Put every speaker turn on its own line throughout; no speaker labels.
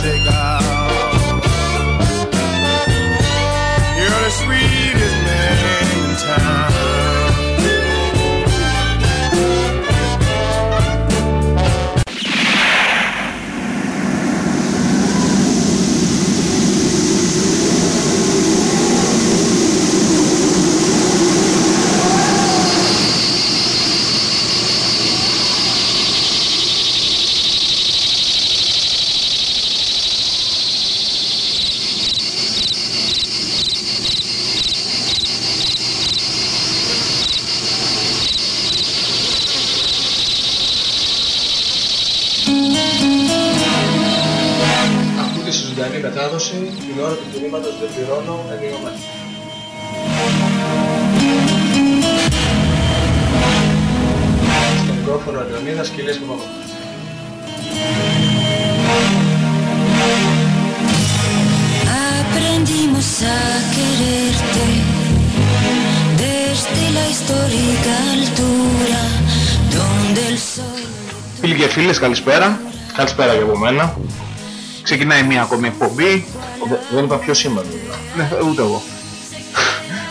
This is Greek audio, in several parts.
chegar. Μετάδοση την ώρα του κινήματος δεν πληρώνω ενίομα. Στο μικρόφωνο Αντρομίδας και Ηλίας Παπαδόπουλος.
Aprendimos a quererte desde la histórica altura donde el sol
Φίλοι και φίλες, καλησπέρα. Καλησπέρα και από μένα. Ξεκινάει μια ακόμη εκπομπή.
Δεν είπα ποιος σήμα
Ναι, ούτε εγώ.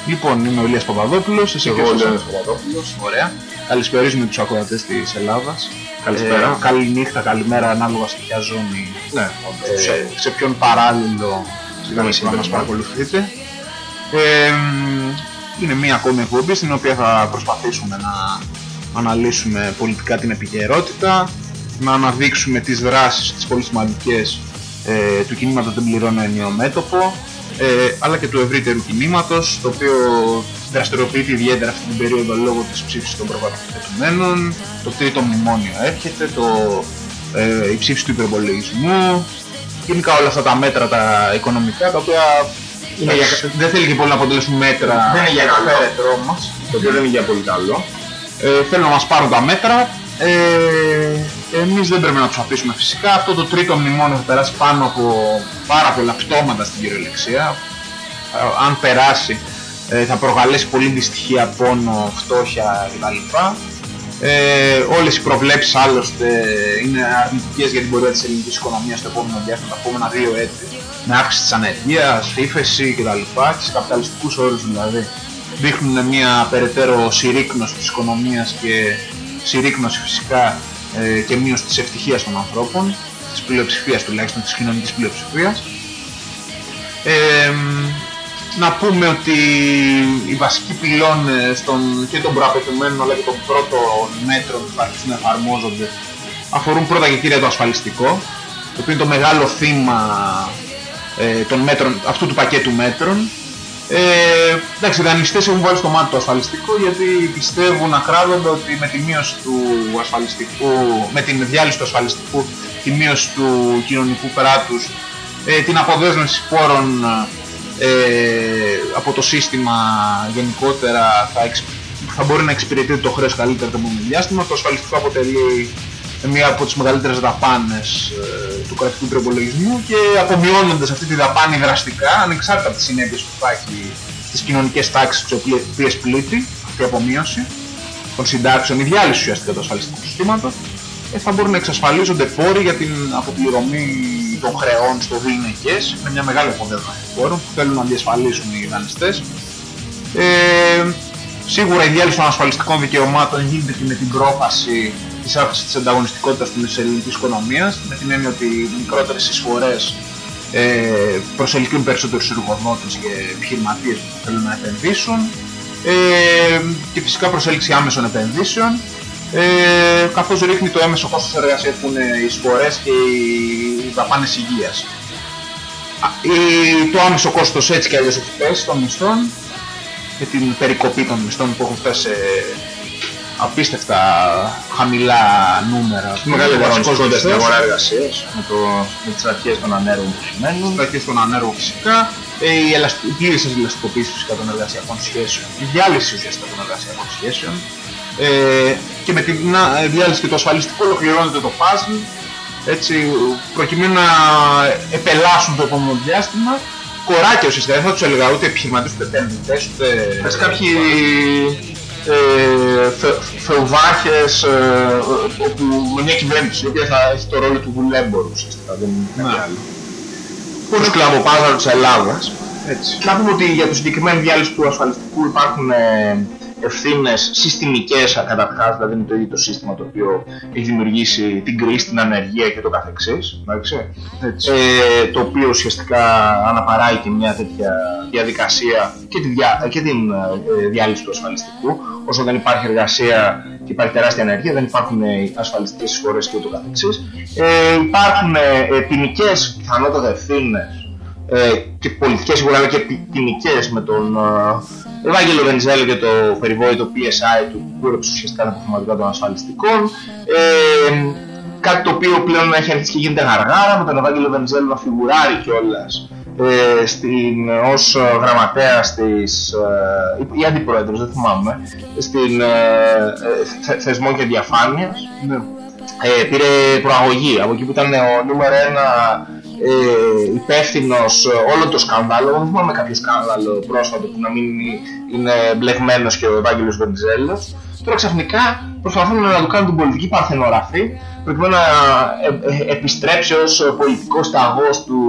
λοιπόν, είμαι ο Ηλίας Παπαδόπουλος, εσύ και
Εγώ ο
εσείς.
Λέωνας Παπαδόπουλος.
Ωραία. Καλησπερίζουμε τους ακροατές της Ελλάδας.
Καλησπέρα.
Ε, καλή νύχτα, καλημέρα, ανάλογα σε ποια ζώνη,
Ναι,
ε, σε, σε ποιον παράλληλο
Συγγνώμη,
να μας
σύμπερμα.
παρακολουθείτε. Ε, μ, είναι μια ακόμη εκπομπή στην οποία θα προσπαθήσουμε να αναλύσουμε πολιτικά την επικαιρότητα, να αναδείξουμε τις δράσεις, τις πολύ σημαντικές ε, του κινήματος δεν πληρώνω ενιαίο μέτωπο, ε, αλλά και του ευρύτερου κινήματος, το οποίο δραστηριοποιείται ιδιαίτερα αυτή την περίοδο λόγω της ψήφισης των προπαρασκευασμένων, το τρίτο μνημόνιο έρχεται, το, ε, η ψήφιση του υπερπολογισμού, γενικά όλα αυτά τα μέτρα τα οικονομικά, τα οποία
Είναι για-
δεν θέλει και πολύ να αποτελέσουν μέτρα
Δεν είναι για καλό.
εκφέρετρό μας.
Το οποίο δεν είναι για πολύ καλό.
Ε, θέλουν να μας πάρουν τα μέτρα. Ε, εμείς δεν πρέπει να τους αφήσουμε φυσικά. Αυτό το τρίτο μνημόνιο θα περάσει πάνω από πάρα πολλά πτώματα στην κυριολεξία. Ε, αν περάσει ε, θα προκαλέσει πολύ δυστυχία, πόνο, φτώχεια κτλ. Ε, όλες οι προβλέψεις άλλωστε είναι αρνητικές για την πορεία της ελληνικής οικονομίας στο επόμενο διάστημα, τα επόμενα δύο έτη με αύξηση της ανεργίας, ύφεση κτλ. και σε καπιταλιστικούς όρους δηλαδή δείχνουν μια περαιτέρω συρρήκνωση της οικονομίας και συρρήκνωση φυσικά ε, και μείωση της ευτυχίας των ανθρώπων, της πλειοψηφίας τουλάχιστον, της κοινωνικής πλειοψηφίας. Ε, να πούμε ότι οι βασικοί πυλώνες των, και των προαπαιτουμένων αλλά και των πρώτων μέτρων που θα αρχίσουν να εφαρμόζονται αφορούν πρώτα και κύρια το ασφαλιστικό, το οποίο είναι το μεγάλο θύμα ε, των μέτρων, αυτού του πακέτου μέτρων. Ε, εντάξει, οι δανειστές έχουν βάλει στο μάτι το ασφαλιστικό γιατί πιστεύουν ακράδαντα ότι με τη μείωση του ασφαλιστικού, με την διάλυση του ασφαλιστικού, τη μείωση του κοινωνικού κράτους, ε, την αποδέσμευση πόρων ε, από το σύστημα γενικότερα θα, εξ, θα μπορεί να εξυπηρετεί το χρέος καλύτερα το επόμενο διάστημα. Το ασφαλιστικό αποτελεί μία από τις μεγαλύτερες δαπάνες ε, του κρατικού προπολογισμού και απομειώνοντας αυτή τη δαπάνη δραστικά, ανεξάρτητα από τις συνέπειες που θα έχει στις κοινωνικές τάξεις τις οποίες πλήττει αυτή η απομείωση των συντάξεων, η διάλυση ουσιαστικά του ασφαλιστικού συστήματος, ε, θα μπορούν να εξασφαλίζονται πόροι για την αποπληρωμή των χρεών στο δίνεκες με μια μεγάλη αποδέσμευση πόρων που θέλουν να διασφαλίσουν οι δανειστές. Ε, σίγουρα η διάλυση των ασφαλιστικών δικαιωμάτων γίνεται και με την πρόφαση της αύξησης της ανταγωνιστικότητας της ελληνικής οικονομίας με την έννοια ότι οι μικρότερες εισφορές ε, προσελκύουν περισσότερους εργοδότες και επιχειρηματίες που θέλουν να επενδύσουν ε, και φυσικά προσέλκυση άμεσων επενδύσεων ε, καθώς ρίχνει το έμεσο κόστος εργασίας που είναι οι εισφορές και οι δαπάνες υγείας. Α, η- Το άμεσο κόστος έτσι και αλλιώς έχει πέσει των μισθών με την περικοπή των μισθών που έχουν φτάσει σε απίστευτα χαμηλά νούμερα.
Μεγάλη
Ο βασικός
αγωνιστικότητα στην
μισθός,
αγορά εργασίας. με, το, με τις αρχές των ανέργων που σημαίνουν.
τα και στον ανέργο φυσικά, ε, η, ελαστι... η πλήρης ελαστικοποίηση φυσικά των εργασιακών σχέσεων, η διάλυση ουσιαστικά των εργασιακών σχέσεων. Ε, και με την να- διάλυση και το ασφαλιστικό ολοκληρώνεται το puzzle έτσι, προκειμένου να επελάσουν το επόμενο διάστημα. Κοράκια ουσιαστικά, δεν θα τους έλεγα ούτε επιχειρηματίες ούτε επενδυτές ούτε
Πες
κάποιοι ε, θε, θεοβάρχες ε, όπου με μια κυβέρνηση η οποία θα έχει το ρόλο του δουλέμπορου ουσιαστικά, δεν είναι κάτι
Ναι.
άλλο.
του σκλαβοπάζαρο της Ελλάδας.
Έτσι.
Να πούμε ότι για τη συγκεκριμένη διάλυσης του ασφαλιστικού υπάρχουν ε, ευθύνες συστημικές καταρχάς, δηλαδή είναι το ίδιο το σύστημα το οποίο έχει δημιουργήσει την κρίση, την ανεργία και το καθεξής. εντάξει.
Έτσι.
Ε, το οποίο ουσιαστικά αναπαράγει και μια τέτοια διαδικασία και, τη διά- και την ε, διάλυση του ασφαλιστικού. Όσο δεν υπάρχει εργασία και υπάρχει τεράστια ανεργία, δεν υπάρχουν ε, ασφαλιστικές εισφορές και ούτω καθεξής. Ε, υπάρχουν ε, ποινικές πιθανότατα ευθύνες ε, και πολιτικές σίγουρα αλλά και ποι- ποινικές με τον ε, Ευάγγελο Βενιζέλο και το περιβόητο PSI του που κούρεψε ουσιαστικά τα αποθεματικά των ασφαλιστικών ε, κάτι το οποίο πλέον έχει αρχίσει και γίνεται γαργάρα με τον Ευάγγελο Βενιζέλο να φιγουράρει κιόλας ε, στην, ως ε, γραμματέας της ε, ή αντιπρόεδρος, δεν θυμάμαι στην ε, ε, θε- θεσμών και διαφάνειας
Ναι.
ε, πήρε προαγωγή από εκεί που ήταν ο νούμερο ένα ε, υπεύθυνος όλο το σκάνδαλο. Δεν θυμάμαι κάποιο σκάνδαλο πρόσφατο που να μην είναι μπλεγμένος και ο Ευάγγελος Βεντζέλος. Τώρα ξαφνικά προσπαθούν να του κάνουν την πολιτική παρθενογραφή προκειμένου να ε, ε, επιστρέψει ως πολιτικός σταγός του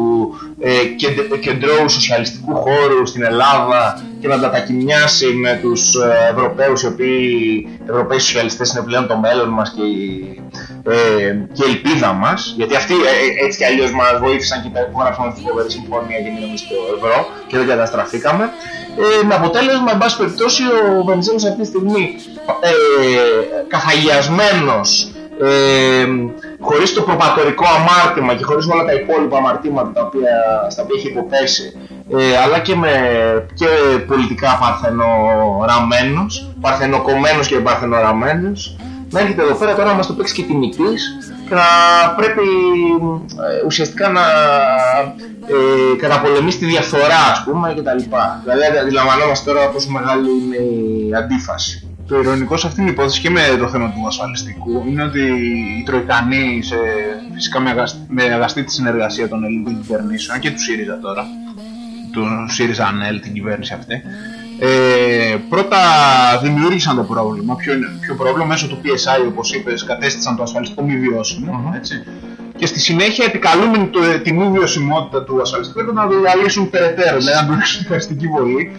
ε, κεντ- κεντρώου σοσιαλιστικού χώρου στην Ελλάδα και να τα τακιμιάσει με τους ε, Ευρωπαίους οι οποίοι Ευρωπαίοι σοσιαλιστές είναι πλέον το μέλλον μας και η, ε, και η ελπίδα μας γιατί αυτοί ε, ε, έτσι κι αλλιώς μας βοήθησαν και υπογράψαμε αυτή τη φοβερή συμφωνία και μείναμε στο ευρώ και δεν καταστραφήκαμε ε, με αποτέλεσμα, εν πάση περιπτώσει, ο Βενιζέλος αυτή τη στιγμή ε, καθαγιασμένος ε, χωρίς το προπατορικό αμάρτημα και χωρίς όλα τα υπόλοιπα αμαρτήματα τα οποία, στα οποία έχει υποπέσει ε, αλλά και, με, και πολιτικά παρθενοραμένος, παρθενοκομμένος και παρθενοραμένος να έρχεται εδώ πέρα. Τώρα να μας το παίξει και τιμητής και να πρέπει ε, ουσιαστικά να ε, καταπολεμήσει τη διαφθορά ας πούμε και τα λοιπά. Δηλαδή αντιλαμβανόμαστε τώρα πόσο μεγάλη είναι η αντίφαση.
Το ειρωνικό σε αυτήν την υπόθεση και με το θέμα του ασφαλιστικού είναι ότι οι Τροϊκανοί, σε, φυσικά με, αγασ- με αγαστή τη συνεργασία των ελληνικών κυβερνήσεων και του ΣΥΡΙΖΑ τώρα, του ΣΥΡΙΖΑ ΑΝΕΛ, την κυβέρνηση αυτή, ε, πρώτα δημιούργησαν το πρόβλημα. Ποιο, είναι, ποιο πρόβλημα μέσω του PSI, όπως είπες, κατέστησαν το ασφαλιστικό μη βιώσιμο. Έτσι. Και στη συνέχεια επικαλούμενοι το, τη μη βιωσιμότητα του ασφαλιστικού έπρεπε να το διαλύσουν περαιτέρω, δηλαδή να του ρίξουν δικαστική βολή,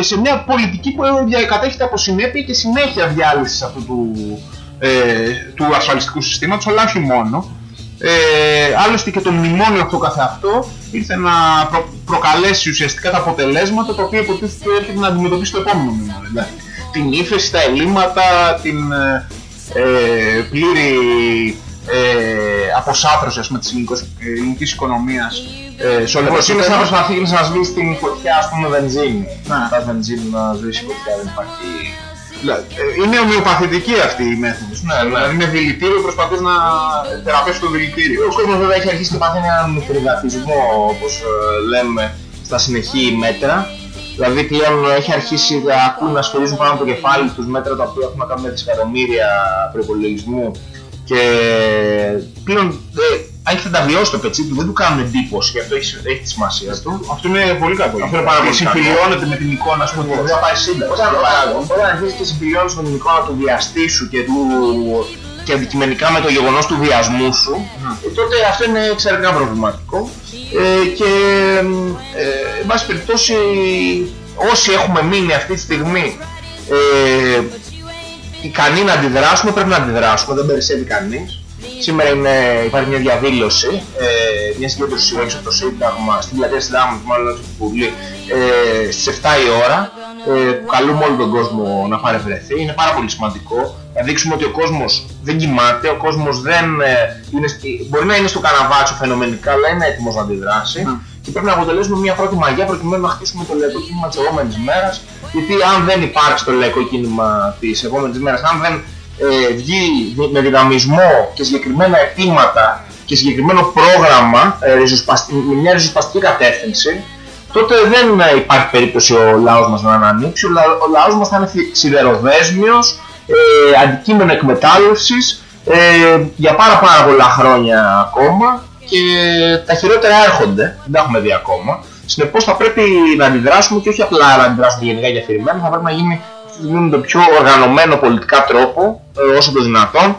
ε, σε μια πολιτική που δια- κατέχεται από συνέπεια και συνέχεια διάλυσης αυτού του, ε, του ασφαλιστικού συστήματος, αλλά όχι μόνο. Ε, άλλωστε και το μνημόνιο αυτό καθε αυτό ήρθε να προ- προκαλέσει ουσιαστικά τα αποτελέσματα τα οποία υποτίθεται έρχεται να αντιμετωπίσει το επόμενο μνημόνιο. Δηλαδή, την ύφεση, τα ελλείμματα, την ε, ε, πλήρη ε, αποσάθρωση ας πούμε, της ελληνικής, ελληνικής οικονομίας ε, σε όλα τα
Λοιπόν, είναι σαν να
επίπεδα.
προσπαθεί να σβήσει την φωτιά, ας πούμε, βενζίνη.
Ναι.
Τα βενζίνη να σβήσει φωτιά, δεν υπάρχει.
Δηλαδή, ε, Είναι ομοιοπαθητική αυτή η μέθοδος. Ναι, δηλαδή με δηλητήριο προσπαθείς να θεραπεύσεις το δηλητήριο.
Ο κόσμος βέβαια έχει αρχίσει και πάθει έναν μικροδατισμό, όπως ε, λέμε, στα συνεχή μέτρα. Δηλαδή πλέον έχει αρχίσει να ακούν να σφυρίζουν πάνω από το κεφάλι τους μέτρα τα οποία έχουν να κάνουν με δισεκατομμύρια προπολογισμού και πλέον ε, αν έχετε τα βιώσει το πετσί του δεν του κάνουν εντύπωση και αυτό έχει, έχει τη σημασία του.
Αυτό είναι πολύ κακό.
Αυτό είναι πάρα
Και
πολύ κακό.
συμφιλιώνεται με την εικόνα ας πούμε ότι δεν θα πάει σύνταξη.
Όταν,
για παράδειγμα.
όταν αρχίζεις και συμπληρώνεις με την εικόνα του βιαστή σου και, του, και αντικειμενικά με το γεγονός του βιασμού σου, ε, τότε αυτό είναι εξαιρετικά προβληματικό. Ε, και ε, εν πάση περιπτώσει όσοι έχουμε μείνει αυτή τη στιγμή ε, ικανοί να αντιδράσουμε, πρέπει να αντιδράσουμε, δεν περισσεύει κανείς. Σήμερα είναι, υπάρχει μια διαδήλωση, ε, μια συγκέντρωση έξω από το Σύνταγμα, στην πλατεία Συντάγματος, μάλλον έξω από την Βουλή, ε, στις 7 η ώρα, ε, που καλούμε όλο τον κόσμο να παρευρεθεί. Είναι πάρα πολύ σημαντικό να δείξουμε ότι ο κόσμος δεν κοιμάται, ο κόσμος δεν ε, είναι, στη- μπορεί να είναι στο καναβάτσο φαινομενικά, αλλά είναι έτοιμος να αντιδράσει. Και πρέπει να αποτελέσουμε μια πρώτη μαγιά προκειμένου να χτίσουμε το λαϊκό κίνημα της επόμενης μέρας. Γιατί αν δεν υπάρξει το λαϊκό κίνημα της επόμενης μέρας, αν δεν ε, βγει δι- με δυναμισμό και συγκεκριμένα αιτήματα και συγκεκριμένο πρόγραμμα ε, ριζοσπαστι- με μια ριζοσπαστική κατεύθυνση, τότε δεν ε, υπάρχει περίπτωση ο λαός μας να ανανοίξει. Ο, λα- ο λαός μας θα είναι θη- σιδεροδέσμιος, ε, αντικείμενο εκμετάλλευσης ε, για πάρα πάρα πολλά χρόνια ακόμα και τα χειρότερα έρχονται, δεν τα έχουμε δει ακόμα. Συνεπώς θα πρέπει να αντιδράσουμε και όχι απλά να αντιδράσουμε γενικά και αφηρημένα, θα πρέπει να γίνει αυτή τη στιγμή με τον πιο οργανωμένο πολιτικά τρόπο, ε, όσο το δυνατόν,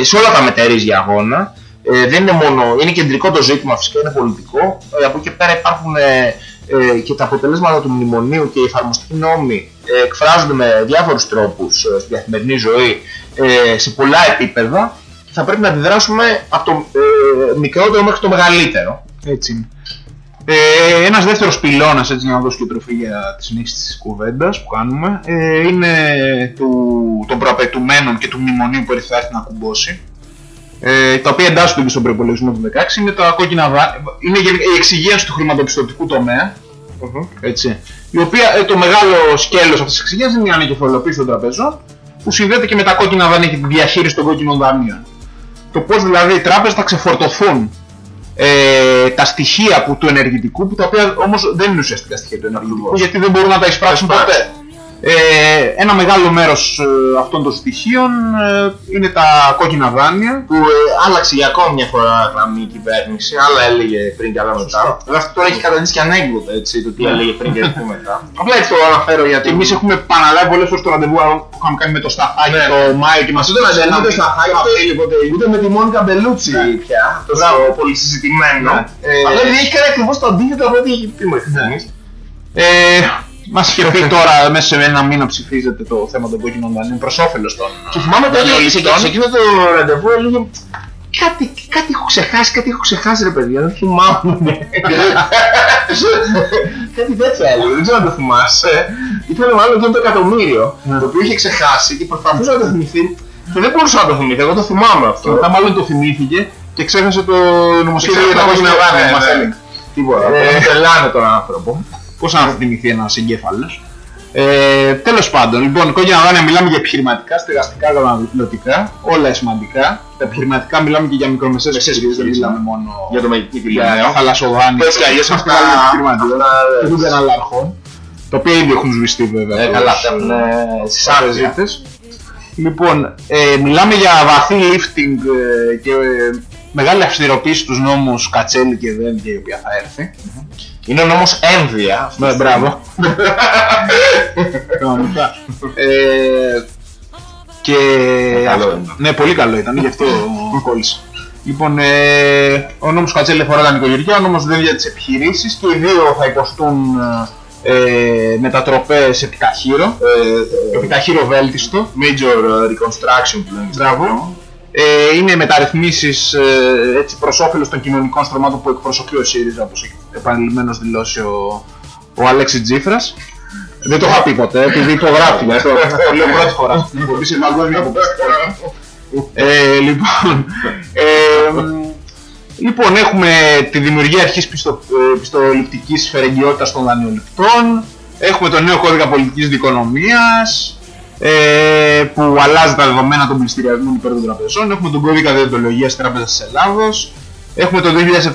ε, σε όλα τα μετερίζια αγώνα, Ε, δεν είναι μόνο, είναι κεντρικό το ζήτημα, φυσικά είναι πολιτικό. Ε, από εκεί και πέρα υπάρχουν ε, ε, και τα αποτελέσματα του μνημονίου και οι εφαρμοστικοί νόμοι ε, εκφράζονται με διάφορους τρόπους ε, στη καθημερινή ζωή ε, σε πολλά επίπεδα και θα πρέπει να αντιδράσουμε από το ε, μικρότερο μέχρι το μεγαλύτερο.
Έτσι είναι. Ε, ένας δεύτερος πυλώνας, έτσι για να δώσω και τροφή για τη συνέχιση της κουβέντας που κάνουμε, ε, είναι του, των προαπαιτουμένων και του μνημονίου που θα έρθει να κουμπώσει. Ε, τα οποία εντάσσονται και στον προπολογισμό του 16 είναι τα κόκκινα δάνεια. Είναι γενικά η εξυγίανση του χρηματοπιστωτικού τομέα. Έτσι, η οποία ε, το μεγάλο σκέλος αυτής της εξυγίανσης είναι η ανακεφαλαιοποίηση των τραπεζών που συνδέεται και με τα κόκκινα δάνεια και τη διαχείριση των κόκκινων δανείων. Το πώς δηλαδή οι τράπεζες θα ξεφορτωθούν ε, τα στοιχεία που, του ενεργητικού, που τα οποία όμως δεν είναι ουσιαστικά στοιχεία του ενεργητικού, γιατί δεν μπορούν να τα εισπράξουν ποτέ. Ε, ένα μεγάλο μέρος ε, αυτών των στοιχείων ε, είναι τα κόκκινα δάνεια.
Που ε, άλλαξε για ακόμη μια φορά γραμμή η κυβέρνηση, άλλα έλεγε πριν και άλλα μετά. Βέβαια αυτό τώρα έχει καταντήσει και ανέκδοτα έτσι, το τι έλεγε πριν και τι μετά. Απλά έτσι το αναφέρω γιατί
Εμείς έχουμε παραλάβει πολλές φορές το ραντεβού που είχαμε κάνει με το Σταθάκι
Ναι.
το Μάιο και μας
Ούτε με
έδωσε
τον ούτε στα χάγια, ούτε με τη Μόνικα Μπελούτσι πια. Τόσο πολύ συζητημένο.
Ναι.
Ε, Αλλά έχει κάνει ακριβώς το αντίθετο από ό,τι έχει πει μέχρι στιγμής.
Ε, μας είχε πει τώρα μέσα σε ένα μήνα ψηφίζεται το θέμα των κόκκινων δανείων προς όφελος των
Και θυμάμαι τότε σε,
δανειοληπτών.
σε εκείνο το ραντεβού έλεγε κάτι, κάτι έχω ξεχάσει, κάτι έχω ξεχάσει ρε παιδιά, δεν θυμάμαι. κάτι τέτοια έλεγε, δεν ξέρω αν το θυμάσαι. Ήταν μάλλον εκείνο το εκατομμύριο, το οποίο είχε ξεχάσει και προσπαθούσε να το θυμηθεί και δεν μπορούσα να το θυμηθεί, εγώ το θυμάμαι αυτό.
Μετά μάλλον το θυμήθηκε και ξέχασε το νομοσχέδιο για τα κόκκινα δάνεια. μας έλεγε.
Τίποτα,
Ε,
τον τρελάνε τον άνθρωπο.
Πώς να θυμηθεί ένας εγκέφαλος. Ε, τέλος πάντων, λοιπόν, κόκκινα δάνεια μιλάμε για επιχειρηματικά, στεγαστικά, καταναλωτικά, όλα σημαντικά. Τα επιχειρηματικά μιλάμε και για μικρομεσαίες επιχειρήσεις, δεν μιλάμε μόνο
Για το μεγική
για
τηλεόραση.
θαλασσοδάνεια.
Πες και αλλιώς αυτά-
επιχειρηματικά.
αυτά,
Και των καναλάρχων, τα οποία ήδη έχουν σβηστεί βέβαια.
Ε,
τους-
καλά, αυτά είναι στις
τους τραπεζίτες. Λοιπόν, ε, μιλάμε για βαθύ lifting ε, και ε, μεγάλη αυστηροποίηση στους νόμους Κατσέλη και Δένδια η οποία θα έρθει.
Είναι ο νόμος ένδια.
Ναι, μπράβο. Κανονικά. Ε, και...
Καλό είναι.
Ναι, πολύ καλό ήταν, γι' αυτό κόλλησε. Λοιπόν, ε, ο νόμος Κατσέλη αφορά τα νοικοκυριά, ο νόμος δεν για τις επιχειρήσεις και οι δύο θα υποστούν ε, μετατροπές επιταχύρω, ε, επιταχύρω βέλτιστο.
Major ε, reconstruction που λένε.
Μπράβο. Ε, είναι μεταρρυθμίσεις ε, έτσι προς όφελος των κοινωνικών στρωμάτων που εκπροσωπεί ο ΣΥΡΙΖΑ όπως έχει επανειλημμένως δηλώσει ο, ο Αλέξης Τζίφρας. Δεν το είχα πει ποτέ, επειδή το γράφει αυτό. Το λέω πρώτη φορά στην εκπομπή σε παγκόσμια εκπομπή. Ε, λοιπόν, ε, μ, λοιπόν, έχουμε τη δημιουργία αρχής πιστο, ε, πιστοληπτικής φερεγγιότητας των δανειοληπτών. Έχουμε το νέο κώδικα πολιτικής δικονομίας ε, που αλλάζει τα δεδομένα των πληστηριασμών υπέρ των τραπεζών. Έχουμε τον κώδικα διοντολογίας Τράπεζας της Ελλάδος. Έχουμε το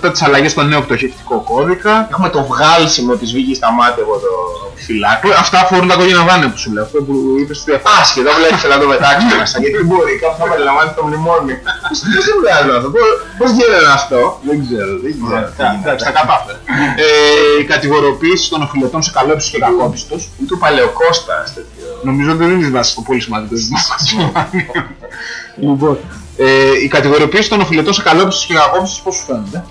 2007 τις αλλαγές στο νέο πτωχευτικό κώδικα.
Έχουμε το βγάλσιμο της Βίκης στα μάτια από το φυλάκι.
Που Αυτά αφορούν τα κόκκινα δάνεια που σου λέω. Αυτό που είπες ότι αφορά.
Άσχετο, βλέπεις να το μετάξουμε μέσα. Γιατί δεν μπορεί, κάπου θα περιλαμβάνει το μνημόνιο. Πώς πώς δεν βγάζουν αυτό, πώς- πώς γίνεται αυτό;
Δεν ξέρω, δεν ξέρω.
τι γίνεται.
Εντάξει, τα κατάφερε. Ε, η κατηγοροποίηση των οφειλετών σε καλόπιστους και κακόπιστους.
Ή του Παλαιοκώστας τέτοιο.
Νομίζω ότι δεν είναι βάση το πολύ σημαντικό ζήτημα. Λοιπόν, ε, η κατηγοριοποίηση των οφειλετών σε καλόπιστους και κακόπιστους πώς σου φαίνεται;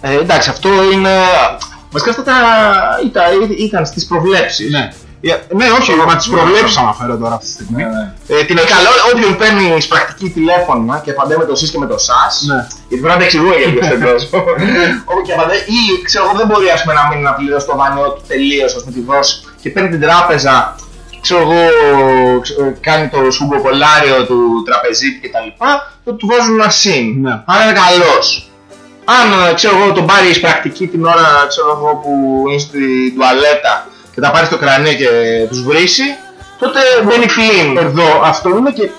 Ε, εντάξει, αυτό είναι... Βασικά αυτά τα... ήταν, ήταν στις προβλέψεις.
Ναι. Ε, ναι, όχι, μα τις προβλέψεις αναφέρω τώρα αυτή τη στιγμή.
Ε, την καλό, όποιον παίρνει πρακτική τηλέφωνα και απαντάει με το SIS και με το SAS,
Ναι.
γιατί πρέπει να τα εξηγούμε για λίγο στον κόσμο. Όπου και απαντάει, ή ξέρω εγώ δεν μπορεί ας πούμε, να μείνει να πληρώσει το δάνειό του τελείως, ας πούμε τη δώσει και παίρνει την τράπεζα, ξέρω εγώ, ξε- ε, κάνει το σουμποκολάριο του τραπεζίτη κτλ. Και του βάζουν ένα συν.
Ναι.
Άρα είναι καλός. Αν ε, ξέρω εγώ τον πάρει πρακτική την ώρα ξέρω εγώ, που είναι στην τουαλέτα και τα πάρει στο κρανίο και τους βρίσει, τότε μπαίνει φλήν.
Εδώ αυτό είναι και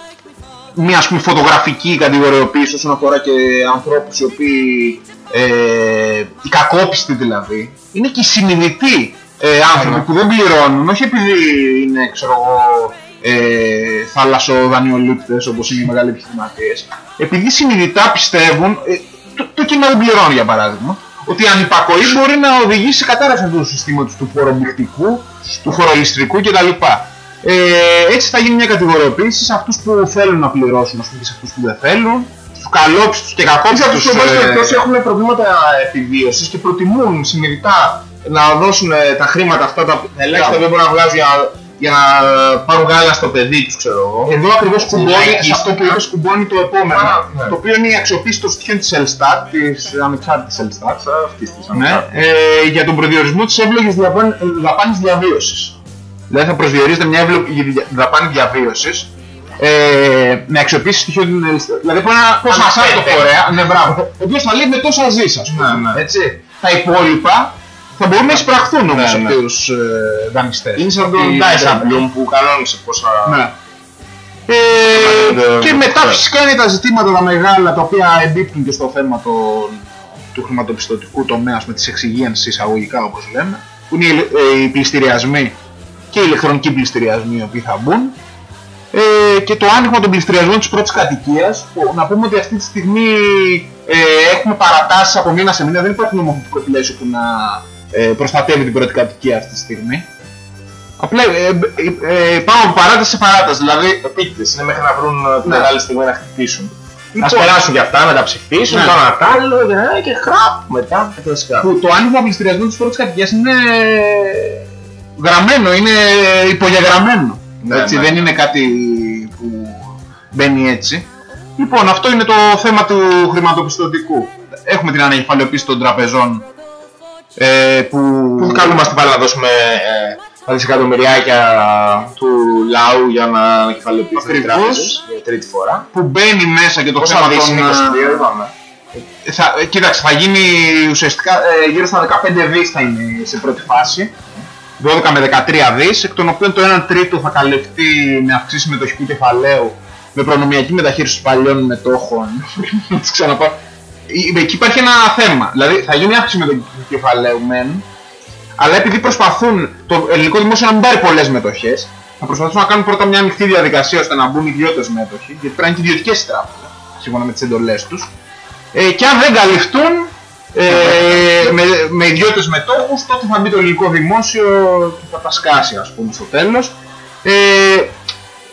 μια ας πούμε φωτογραφική κατηγοριοποίηση όσον αφορά και ανθρώπους οι οποίοι ε, οι κακόπιστοι δηλαδή είναι και οι συνειδητοί ε, άνθρωποι που δεν πληρώνουν όχι επειδή είναι ξέρω εγώ ε, θαλασσοδανειολήπτες όπως είναι οι μεγάλοι επιχειρηματίες επειδή συνειδητά πιστεύουν ε, το, το κοινό δεν πληρώνει για παράδειγμα ότι η ανυπακοή μπορεί να οδηγήσει σε κατάρρευση αυτού του συστήματος του φορομπηκτικού, του φορολιστρικού κτλ. Ε, έτσι θα γίνει μια κατηγοριοποίηση σε αυτούς που θέλουν να πληρώσουν ας πούμε, και σε αυτούς που δεν θέλουν, στους του καλόψητους και
Κάποιοι από τους
κακόψητους
οποίους
ε,
περιπτώσει έχουν προβλήματα επιβίωσης και προτιμούν συνειδητά να δώσουν ε, τα χρήματα αυτά τα τα ελάχιστα που μπορούν να βγάζουν για, για να πάρουν γάλα στο παιδί τους, ξέρω εγώ.
Εδώ ακριβώς κουμπώνει,
λαϊκή
σε αυτό που
σκηνή.
είπες κουμπώνει το επόμενο,
Α, ναι.
το οποίο είναι η αξιοποίηση των στοιχείων της Ελστάτ, της ανεξάρτητης Ελστάτ,
Αυτής της
ναι, ε, για τον προσδιορισμό της εύλογης διαπάν- δαπάνης διαβίωσης. Δηλαδή θα προσδιορίζεται μια εύλογη δια- δαπάνη διαβίωσης ε, με αξιοποίηση στοιχείων της Ελστάτ. Δηλαδή από ένα
Πόσα
ανεξάρτητο
πέντε.
φορέα, ναι μπράβο, ο οποίος θα λέει με τόσα ζεις ας πούμε,
Ναι, ναι.
έτσι. Τα υπόλοιπα θα μπορούν να εισπραχθούν όμως
Ναι,
από
ναι.
τους ε, δανειστές.
Είναι σαν τον
Η-
Dijsselbloem που κανόνισε πόσα...
ναι. Ε,
το-
και
το-
μετά
το-
φυσικά είναι τα ζητήματα τα μεγάλα τα οποία εμπίπτουν και στο θέμα των- του χρηματοπιστωτικού τομέα ας πούμε, της εξυγίανσης εισαγωγικά όπως λέμε που είναι οι, ηλε- ε, οι πληστηριασμοί και οι ηλεκτρονικοί πληστηριασμοί οι οποίοι θα μπουν ε, και το άνοιγμα των πληστηριασμών της πρώτης κατοικίας που να πούμε ότι αυτή τη στιγμή ε, έχουμε παρατάσεις από μήνα σε μήνα δεν υπάρχει νομοθετικό πλαίσιο που να ε, προστατεύει την πρώτη κατοικία αυτή τη στιγμή Απλά ε, ε, ε, πάμε από παράταση σε παράταση. Δηλαδή,
Επίτηδες, είναι μέχρι να βρουν ε, την
Ναι.
μεγάλη στιγμή να χτυπήσουν.
Λοιπόν.
Ας περάσουν και αυτά, να τα ψηφίσουν,
Ναι.
το ένα τ' άλλο και- και χραπ μετά. τα κλασικά.
που το άνοιγμα πληστηριασμού της πρώτης κατοικίας είναι γραμμένο, είναι υπογεγραμμένο.
Ναι,
έτσι,
ναι.
δεν είναι κάτι που μπαίνει έτσι. Λοιπόν, αυτό είναι το θέμα του χρηματοπιστωτικού. Έχουμε την ανακεφαλαιοποίηση των τραπεζών ε, που,
Που καλούμαστε πάλι να δώσουμε ε, τα δισεκατομμυριάκια του λαού για να ανακεφαλαιοποιήσουν τις
Ακριβώς.
τράπεζες για τρίτη φορά.
που μπαίνει μέσα και το
Πόσα
θέμα
δις
των...
είναι 22 είπαμε.
ε, θα, ε, κοίταξε, θα γίνει ουσιαστικά ε, γύρω στα 15 δις θα είναι σε πρώτη φάση. 12 με 13 δις, εκ των οποίων το 1 τρίτο θα καλυφθεί με αυξήσει μετοχικού κεφαλαίου, με προνομιακή μεταχείριση των παλιών μετόχων. να τις ξαναπάω. Ε, Εκεί υπάρχει ένα θέμα. Δηλαδή θα γίνει αύξηση μετοχικού κεφαλαίου μεν, αλλά επειδή προσπαθούν το ελληνικό δημόσιο να μην πάρει πολλές μετοχές, θα προσπαθήσουν να κάνουν πρώτα μια ανοιχτή διαδικασία ώστε να μπουν ιδιώτες μέτοχοι, γιατί πρέπει να είναι και ιδιωτικές τράπεζε, σύμφωνα με τις εντολές τους. Ε, και αν δεν καλυφθούν ε, με, με ιδιώτες μετόχους, τότε θα μπει το ελληνικό δημόσιο και θα τα σκάσει, ας πούμε, στο τέλος. Ε,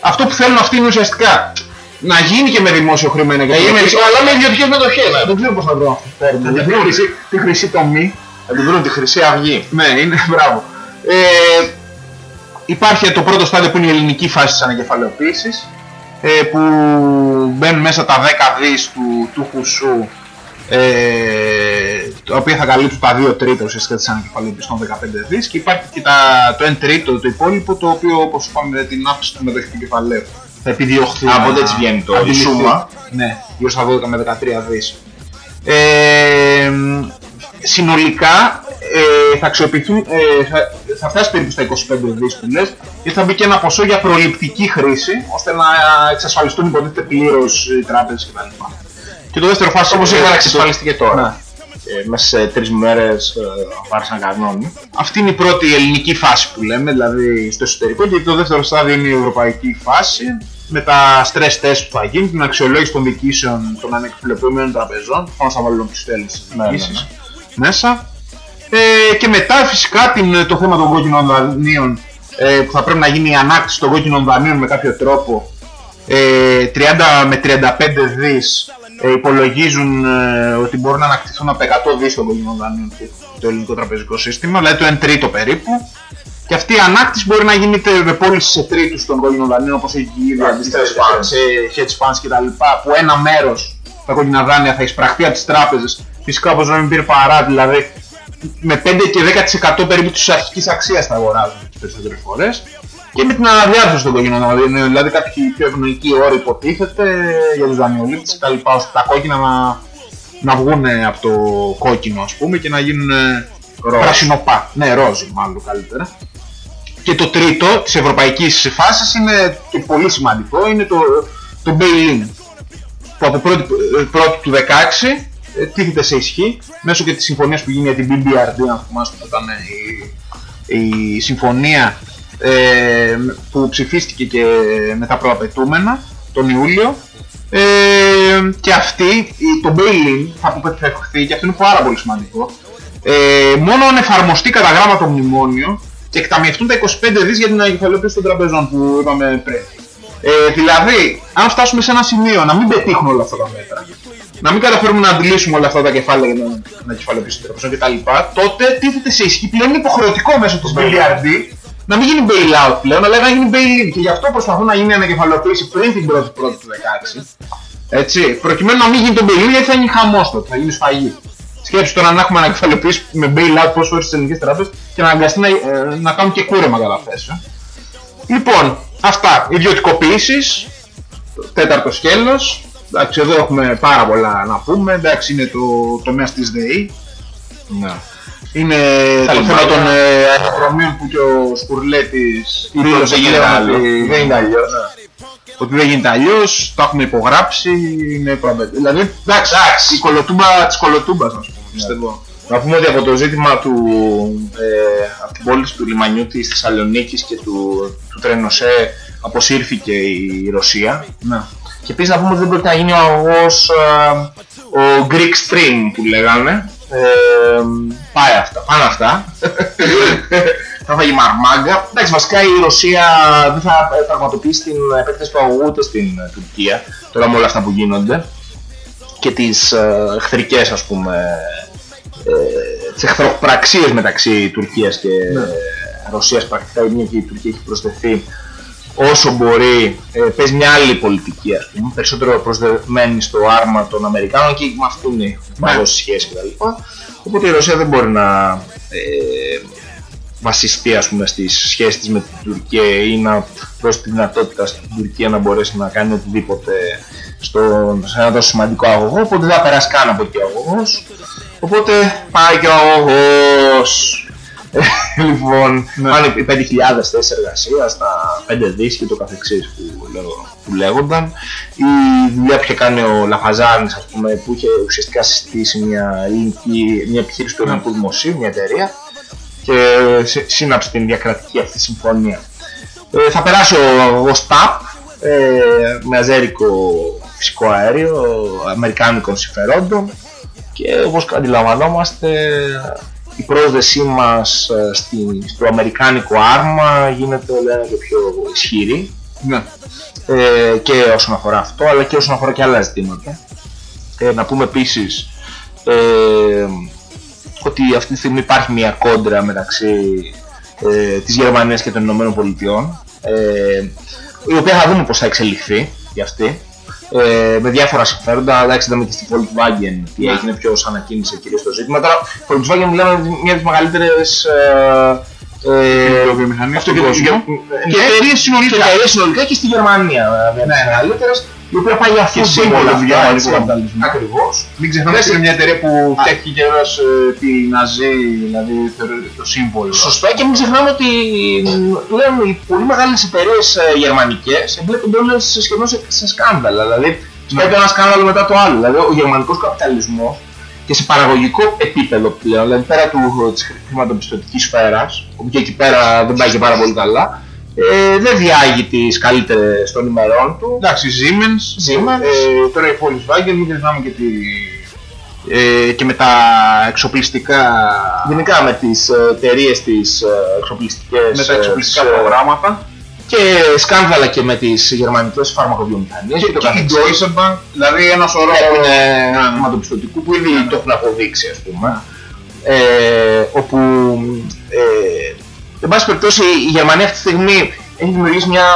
αυτό που θέλουν αυτοί είναι ουσιαστικά να γίνει και με δημόσιο χρήμα είναι και
γίνει,
αλλά με ιδιωτικές μετοχές. Δεν ξέρω πώς θα βρω αυτή τη φόρμουλα.
Θα τη
Τη
βρουν.
χρυσή- Τη χρυσή τομή.
Θα την βρουν τη Χρυσή Αυγή.
Ναι, είναι μπράβο. Ε, υπάρχει το πρώτο στάδιο που είναι η ελληνική φάση της ανακεφαλαιοποίησης ε, που μπαίνουν μέσα τα 10 δις του, του χουσού ε, τα οποία θα καλύψουν τα 2 τρίτα ουσιαστικά της ανακεφαλαιοποίησης των 15 δις και υπάρχει και τα, το 1 τρίτο το υπόλοιπο το οποίο όπως είπαμε την αύξηση του μετοχικού κεφαλαίου θα επιδιωχθεί
Από
να
έτσι βγαίνει το- η
αντιληφθεί.
σούμα.
Ναι, γύρω στα 12 με 13 δις. Ε, συνολικά ε, θα αξιοποιηθούν, ε, θα, θα φτάσει περίπου στα 25 δις που λες και θα μπει και ένα ποσό για προληπτική χρήση ώστε να εξασφαλιστούν υποτίθεται πλήρως οι τράπεζες κτλ. Και το δεύτερο φάση
Όπως
ε,
είχαν εξασφαλιστεί και τώρα.
Ναι.
Ε, μέσα σε τρεις μέρες ε, άρχισαν να κανόνι.
Αυτή είναι η πρώτη ελληνική φάση που λέμε, δηλαδή στο εσωτερικό και το δεύτερο στάδιο είναι η ευρωπαϊκή φάση με τα stress test που θα γίνει, την αξιολόγηση των διοικήσεων των ανεκπληρωμένων τραπεζών, πάνω στα βάλουν τους θέλεις τις
Ναι, ναι,
διοικήσεις μέσα. Ε, και μετά φυσικά την, το θέμα των κόκκινων δανείων ε, που θα πρέπει να γίνει η ανάκτηση των κόκκινων δανείων με κάποιο τρόπο ε, 30 με 35 δις ε, υπολογίζουν ε, ότι μπορούν να ανακτηθούν από 100 δις των κόκκινων δανείων του το ελληνικό τραπεζικό σύστημα, δηλαδή το 1 τρίτο περίπου. Και αυτή η ανάκτηση μπορεί να γίνεται με πώληση σε τρίτους των κόκκινων δανείων όπως έχει ήδη αντίστοιχα
hedge funds.
σε hedge funds κτλ. που ένα μέρος τα κόκκινα δάνεια θα εισπραχθεί από τις τράπεζες φυσικά όπως να μην πήρε παρά δηλαδή με 5 και 10% περίπου της αρχικής αξίας θα αγοράζουν τις περισσότερες φορές και με την αναδιάρθρωση των κόκκινων δανείων, δηλαδή κάποιοι πιο ευνοϊκοί όροι υποτίθεται για τους δανειολήπτες κτλ. ώστε τα κόκκινα να, να βγουν από το κόκκινο ας πούμε και να γίνουν πρασινοπά. Ναι, ροζ μάλλον καλύτερα. Και το τρίτο της ευρωπαϊκής φάσης είναι και πολύ σημαντικό, είναι το, το bail-in που από πρώτη, πρώτη του 16 ε, τίθεται σε ισχύ μέσω και της συμφωνίας που γίνει για την BBRD αν θυμάστε που ήταν η, η συμφωνία ε, που ψηφίστηκε και με τα προαπαιτούμενα τον Ιούλιο. Ε, και αυτή, η- το bail-in θα αποπετυχθεί και αυτό είναι πάρα πολύ σημαντικό ε, μόνο αν εφαρμοστεί κατά γράμμα το μνημόνιο και εκταμιευτούν τα 25 δις για την ανακεφαλαιοποίηση των τραπεζών που είπαμε πριν. Ε, δηλαδή, αν φτάσουμε σε ένα σημείο να μην πετύχουν όλα αυτά τα μέτρα, να μην καταφέρουμε να αντιλήσουμε όλα αυτά τα κεφάλαια για να, να κεφαλαιοποιήσουμε το κτλ. τότε τίθεται σε ισχύ πλέον είναι υποχρεωτικό μέσω του BRD να μην γίνει bailout πλέον, αλλά να γίνει bail-in. Και γι' αυτό προσπαθούν να γίνει ανακεφαλαιοποίηση πριν την πρώτη πρώτη του 16. Έτσι, προκειμένου να μην γίνει το bail-in γιατί θα γίνει χαμός τότε, θα γίνει σφαγή. Σκέψου τώρα να έχουμε ανακεφαλαιοποιήσει με bailout πόσο ώρες στις ελληνικές τράπεζες και να αναγκαστεί να, ε, να κάνουν και κούρεμα κατά αυτές. Ε. Λοιπόν, αυτά. Ιδιωτικοποίησεις, τέταρτος σκέλος. Εντάξει, εδώ έχουμε πάρα πολλά να πούμε. Εντάξει, είναι το τομέας της ΔΕΗ.
Ναι.
Είναι
Τα
το θέμα
λιμάνια.
των ε, αεροδρομίων που και ο Σκουρλέτης δήλωσε
δεν γίνεται
πλέον
άλλο.
ότι
Δεν είναι αλλιώς.
ότι δεν γίνεται αλλιώς, το έχουμε υπογράψει, είναι προαπαιτή. Δηλαδή, εντάξει, η κολοτούμπας της κολοτούμπας, ας πούμε, πιστεύω.
Να πούμε ότι από το ζήτημα του, ε, από την πόλη του λιμανιού της Θεσσαλονίκης και του, του Τρενοσέ αποσύρθηκε η Ρωσία.
Ναι.
Και επίσης να πούμε ότι δεν πρόκειται να γίνει ο αγωγός ε, ο Greek Stream που λέγανε. Ε, πάει αυτά, πάνε αυτά. θα φάγει μαρμάγκα. Εντάξει, βασικά η Ρωσία δεν θα πραγματοποιήσει την επέκταση του αγωγού ούτε στην ε, Τουρκία, τώρα με όλα αυτά που γίνονται. Και τις ε, εχθρικές ας πούμε ε, τις εχθροπραξίες μεταξύ Τουρκίας και ε, Ρωσίας. Πρακτικά η μία και η Τουρκία έχει προσδεθεί όσο μπορεί. Ε, παίζει μια άλλη πολιτική ας πούμε περισσότερο προσδεμένη στο άρμα των Αμερικάνων και με αυτούν οι μάλλον σχέσεις κτλ. Οπότε η Ρωσία δεν μπορεί να ε, βασιστεί ας πούμε στις σχέσεις της με την Τουρκία ή να δώσει τη δυνατότητα στην Τουρκία να μπορέσει να κάνει οτιδήποτε στο, σε ένα τόσο σημαντικό αγωγό οπότε δεν θα περάσει καν από εκεί ο αγωγός οπότε πάει και ο αγωγός λοιπόν, πάνε οι 5.000 θέσεις εργασίας, τα 5 δις και το καθεξής που, λέγω- που λέγονταν. Η δουλειά που είχε κάνει ο Λαφαζάνης, ας πούμε, που είχε ουσιαστικά συστήσει μια, ελληνική, μια επιχείρηση του ελληνικού δημοσίου, μια εταιρεία και σύ- σύναψε την διακρατική αυτή συμφωνία. Ε, θα περάσει ο, ο ΣΤΑΠ ε, με αζέρικο φυσικό αέριο, αμερικάνικων συμφερόντων και όπως αντιλαμβανόμαστε η πρόσδεσή μας ε, στη- στο αμερικάνικο άρμα γίνεται όλο ένα και πιο ισχυρή
Ναι.
ε, και όσον αφορά αυτό αλλά και όσον αφορά και άλλα ζητήματα. Ε, να πούμε επίσης ε, ότι αυτή τη στιγμή υπάρχει μια κόντρα μεταξύ ε, της Γερμανίας και των Ηνωμένων Πολιτειών ε, η οποία θα δούμε πώς θα εξελιχθεί για αυτή ε, με διάφορα συμφέροντα, εντάξει είδαμε και στη Volkswagen τι έγινε, ποιος ανακοίνησε κυρίως το ζήτημα. Τώρα, Volkswagen μιλάμε για μια από τις μεγαλύτερες ε, ε,
βιομηχανία
αυτό
στον
και,
κόσμο.
και,
Και εταιρείες συνολικά.
και εταιρείες συνολικά και στη Γερμανία ε, μια από τις μεγαλύτερες η οποία πάει για αυτό
Και σύμβολο του γερμανικού καπιταλισμού.
Ακριβώς.
Μην ξεχνάμε ότι είναι μια εταιρεία που φτιάχτηκε και ένας ε, τη Ναζί, δηλαδή θεωρείται το σύμβολο.
Σωστά και μην ξεχνάμε ότι μ, πλέον οι πολύ μεγάλες εταιρείες ε, γερμανικές εμπλέκονται όλες σχεδόν σε, σε σκάνδαλα. Δηλαδή, σπάει το ένα σκάνδαλο μετά το άλλο. Δηλαδή, ο γερμανικός καπιταλισμός και σε παραγωγικό επίπεδο πλέον, δηλαδή πέρα του, της χρηματοπιστωτικής σφαίρας, όπου και εκεί πέρα δεν πάει και πάρα πολύ καλά, ε, δεν διάγει τις καλύτερες των ημερών του.
Εντάξει, Siemens,
Siemens.
ε, τώρα η Volkswagen, μην ξεχνάμε και, τη, ε, και με τα εξοπλιστικά,
Γενικά με τις ε, εταιρείες τις ε, εξοπλιστικές
με τα
ε,
εξοπλιστικά
τις, ε,
προγράμματα
και σκάνδαλα και με τις γερμανικές φαρμακοβιομηχανίες
και,
και το
και την
καθεξής.
Deutsche Bank, δηλαδή ένας σωρό
Έχουν
Ναι, ναι.
χρηματοπιστωτικού που ήδη το έχουν αποδείξει ας πούμε ε, όπου ε, εν πάση περιπτώσει η Γερμανία αυτή τη στιγμή έχει δημιουργήσει μια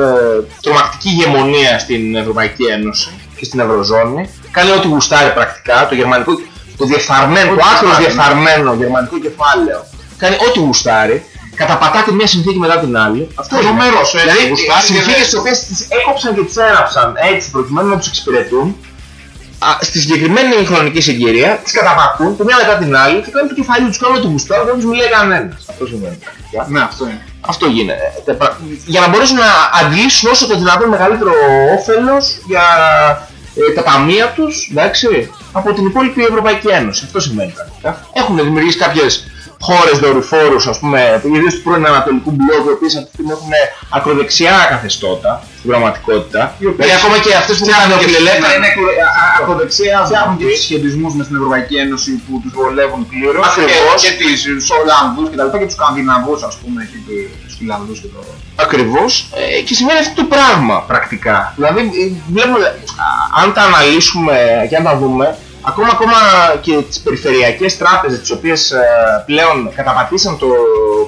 ε, τρομακτική ηγεμονία στην Ευρωπαϊκή Ένωση και στην Ευρωζώνη κάνει ό,τι γουστάρει πρακτικά το γερμανικό το διεφθαρμένο, το άκρος
γουστάρει, ναι.
διεφθαρμένο γερμανικό κεφάλαιο κάνει ό,τι γουστάρει καταπατάται μια συνθήκη μετά την άλλη αυτό είναι.
Τρομερός, ε,
δηλαδή
γουστάρει και
συνθήκες
δεν-
τις οποίες τις έκοψαν και τις έραψαν έτσι προκειμένου να τους εξυπηρετούν α, στη συγκεκριμένη χρονική συγκυρία τις καταπατούν τη μία μετά την άλλη και κάνουν το κεφάλι τους, κάνουν το γουστάρι, δεν τους μιλάει κανένας. Αυτό σημαίνει. πρακτικά.
Ναι, αυτό είναι.
Αυτό γίνεται. Ε, πρα- Για να μπορέσουν να αντλήσουν όσο το δυνατόν μεγαλύτερο όφελος για ε, τα ταμεία τους, εντάξει, από την υπόλοιπη Ευρωπαϊκή Ένωση. Αυτό σημαίνει πρακτικά. Έχουν δημιουργήσει κάποιες χώρες δορυφόρους, ας πούμε, ιδίως του πρώην Ανατολικού μπλοκ, οι οποίες αυτή τη στιγμή έχουν ακροδεξιά καθεστώτα στην πραγματικότητα. Δηλαδή ακόμα και αυτές που είναι νεοφιλελεύθερα είναι ακρο- α- α- ακροδεξιά
Φτιάχνουν και
άνθρωποι.
τους σχετισμούς με στην Ευρωπαϊκή Ένωση που τους βολεύουν πλήρως
Ακριβώς.
και, και τις Ολλανδούς και τα λοιπά και τους Σκανδιναβούς ας πούμε και του- τους Φιλανδούς και το...
Ακριβώς ε, και σημαίνει αυτό το πράγμα πρακτικά. Δηλαδή ε, βλέπουμε, α, αν τα αναλύσουμε και αν τα δούμε, ακόμα, ακόμα και τις περιφερειακές τράπεζες τις οποίες ε, πλέον καταπατήσαν το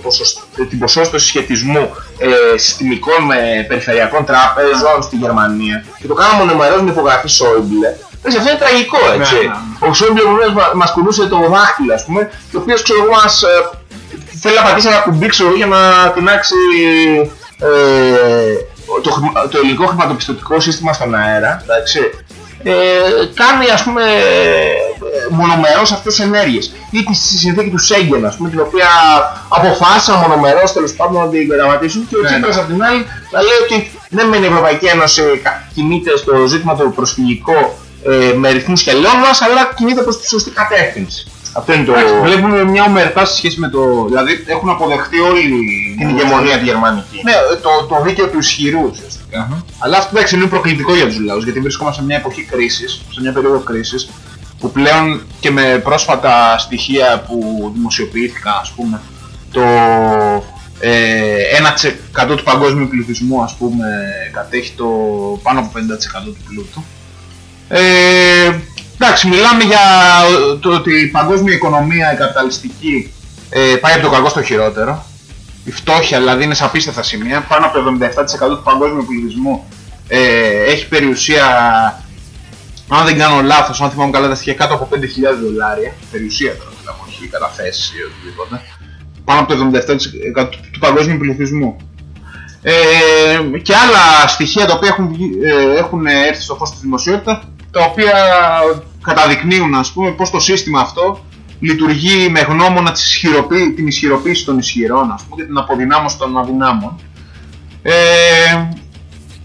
ποσοστό, την ποσόστοση σχετισμού ε, συστημικών με περιφερειακών τράπεζων στη Γερμανία και το κάναμε μονομερός με υπογραφή Σόιμπλε. Εντάξει, αυτό είναι τραγικό, έτσι.
Ναι, ναι,
Ο Σόιμπλε μας, μας κουνούσε το δάχτυλο, ας πούμε, και ο οποίος, ξέρω εγώ, μας ε, θέλει να πατήσει ένα κουμπί ξέρω, για να τεινάξει ε, το, χρημα- το ελληνικό χρηματοπιστωτικό σύστημα στον αέρα. Εντάξει. Ε, κάνει ας πούμε ε, μονομερός αυτές τις ενέργειες ή τη στη συνθήκη του Σέγγεν ας πούμε την οποία αποφάσισαν μονομερός τέλος πάντων να την καταματήσουν και ο
Ναι,
Τσίπρας
ναι.
απ' την άλλη να λέει ότι ναι μεν η Ευρωπαϊκή Ένωση κα- κινείται στο ζήτημα το προσφυγικό ε, με ρυθμούς και μας αλλά κινείται προς τη σωστή κατεύθυνση. Αυτό είναι το...
Εντάξει, Βλέπουμε μια ομερτά σε σχέση με το... Δηλαδή έχουν αποδεχτεί όλοι
την ηγεμονία τη γερμανική.
Ναι, το, το δίκαιο του ισχυρού ουσιαστικά. Αλλά αυτό εντάξει είναι προκλητικό για τους λαούς γιατί βρισκόμαστε σε μια εποχή κρίσης, σε μια περίοδο κρίσης που πλέον και με πρόσφατα στοιχεία που δημοσιοποιήθηκαν ας πούμε το ε, 1% του παγκόσμιου πληθυσμού ας πούμε κατέχει το πάνω από 50% του πλούτου ε, εντάξει, μιλάμε για το ότι η παγκόσμια οικονομία, η καπιταλιστική, ε, πάει από το κακό στο χειρότερο. Η φτώχεια δηλαδή είναι σε απίστευτα σημεία. Πάνω από το 77% του παγκόσμιου πληθυσμού ε, έχει περιουσία, αν δεν κάνω λάθος, αν θυμάμαι καλά τα στοιχεία, κάτω από 5.000 δολάρια. Περιουσία τώρα, μιλάμε, όχι καταθέσεις ή οτιδήποτε. Πάνω από το 77% του, του παγκόσμιου πληθυσμού. Ε, και άλλα στοιχεία τα οποία έχουν, βγει- ε, έχουν έρθει στο φως της δημοσιότητα τα οποία καταδεικνύουν ας πούμε πως το σύστημα αυτό λειτουργεί με γνώμονα της ισχυροποίη- την ισχυροποίηση των ισχυρών ας πούμε και την αποδυνάμωση των αδυνάμων. Ε,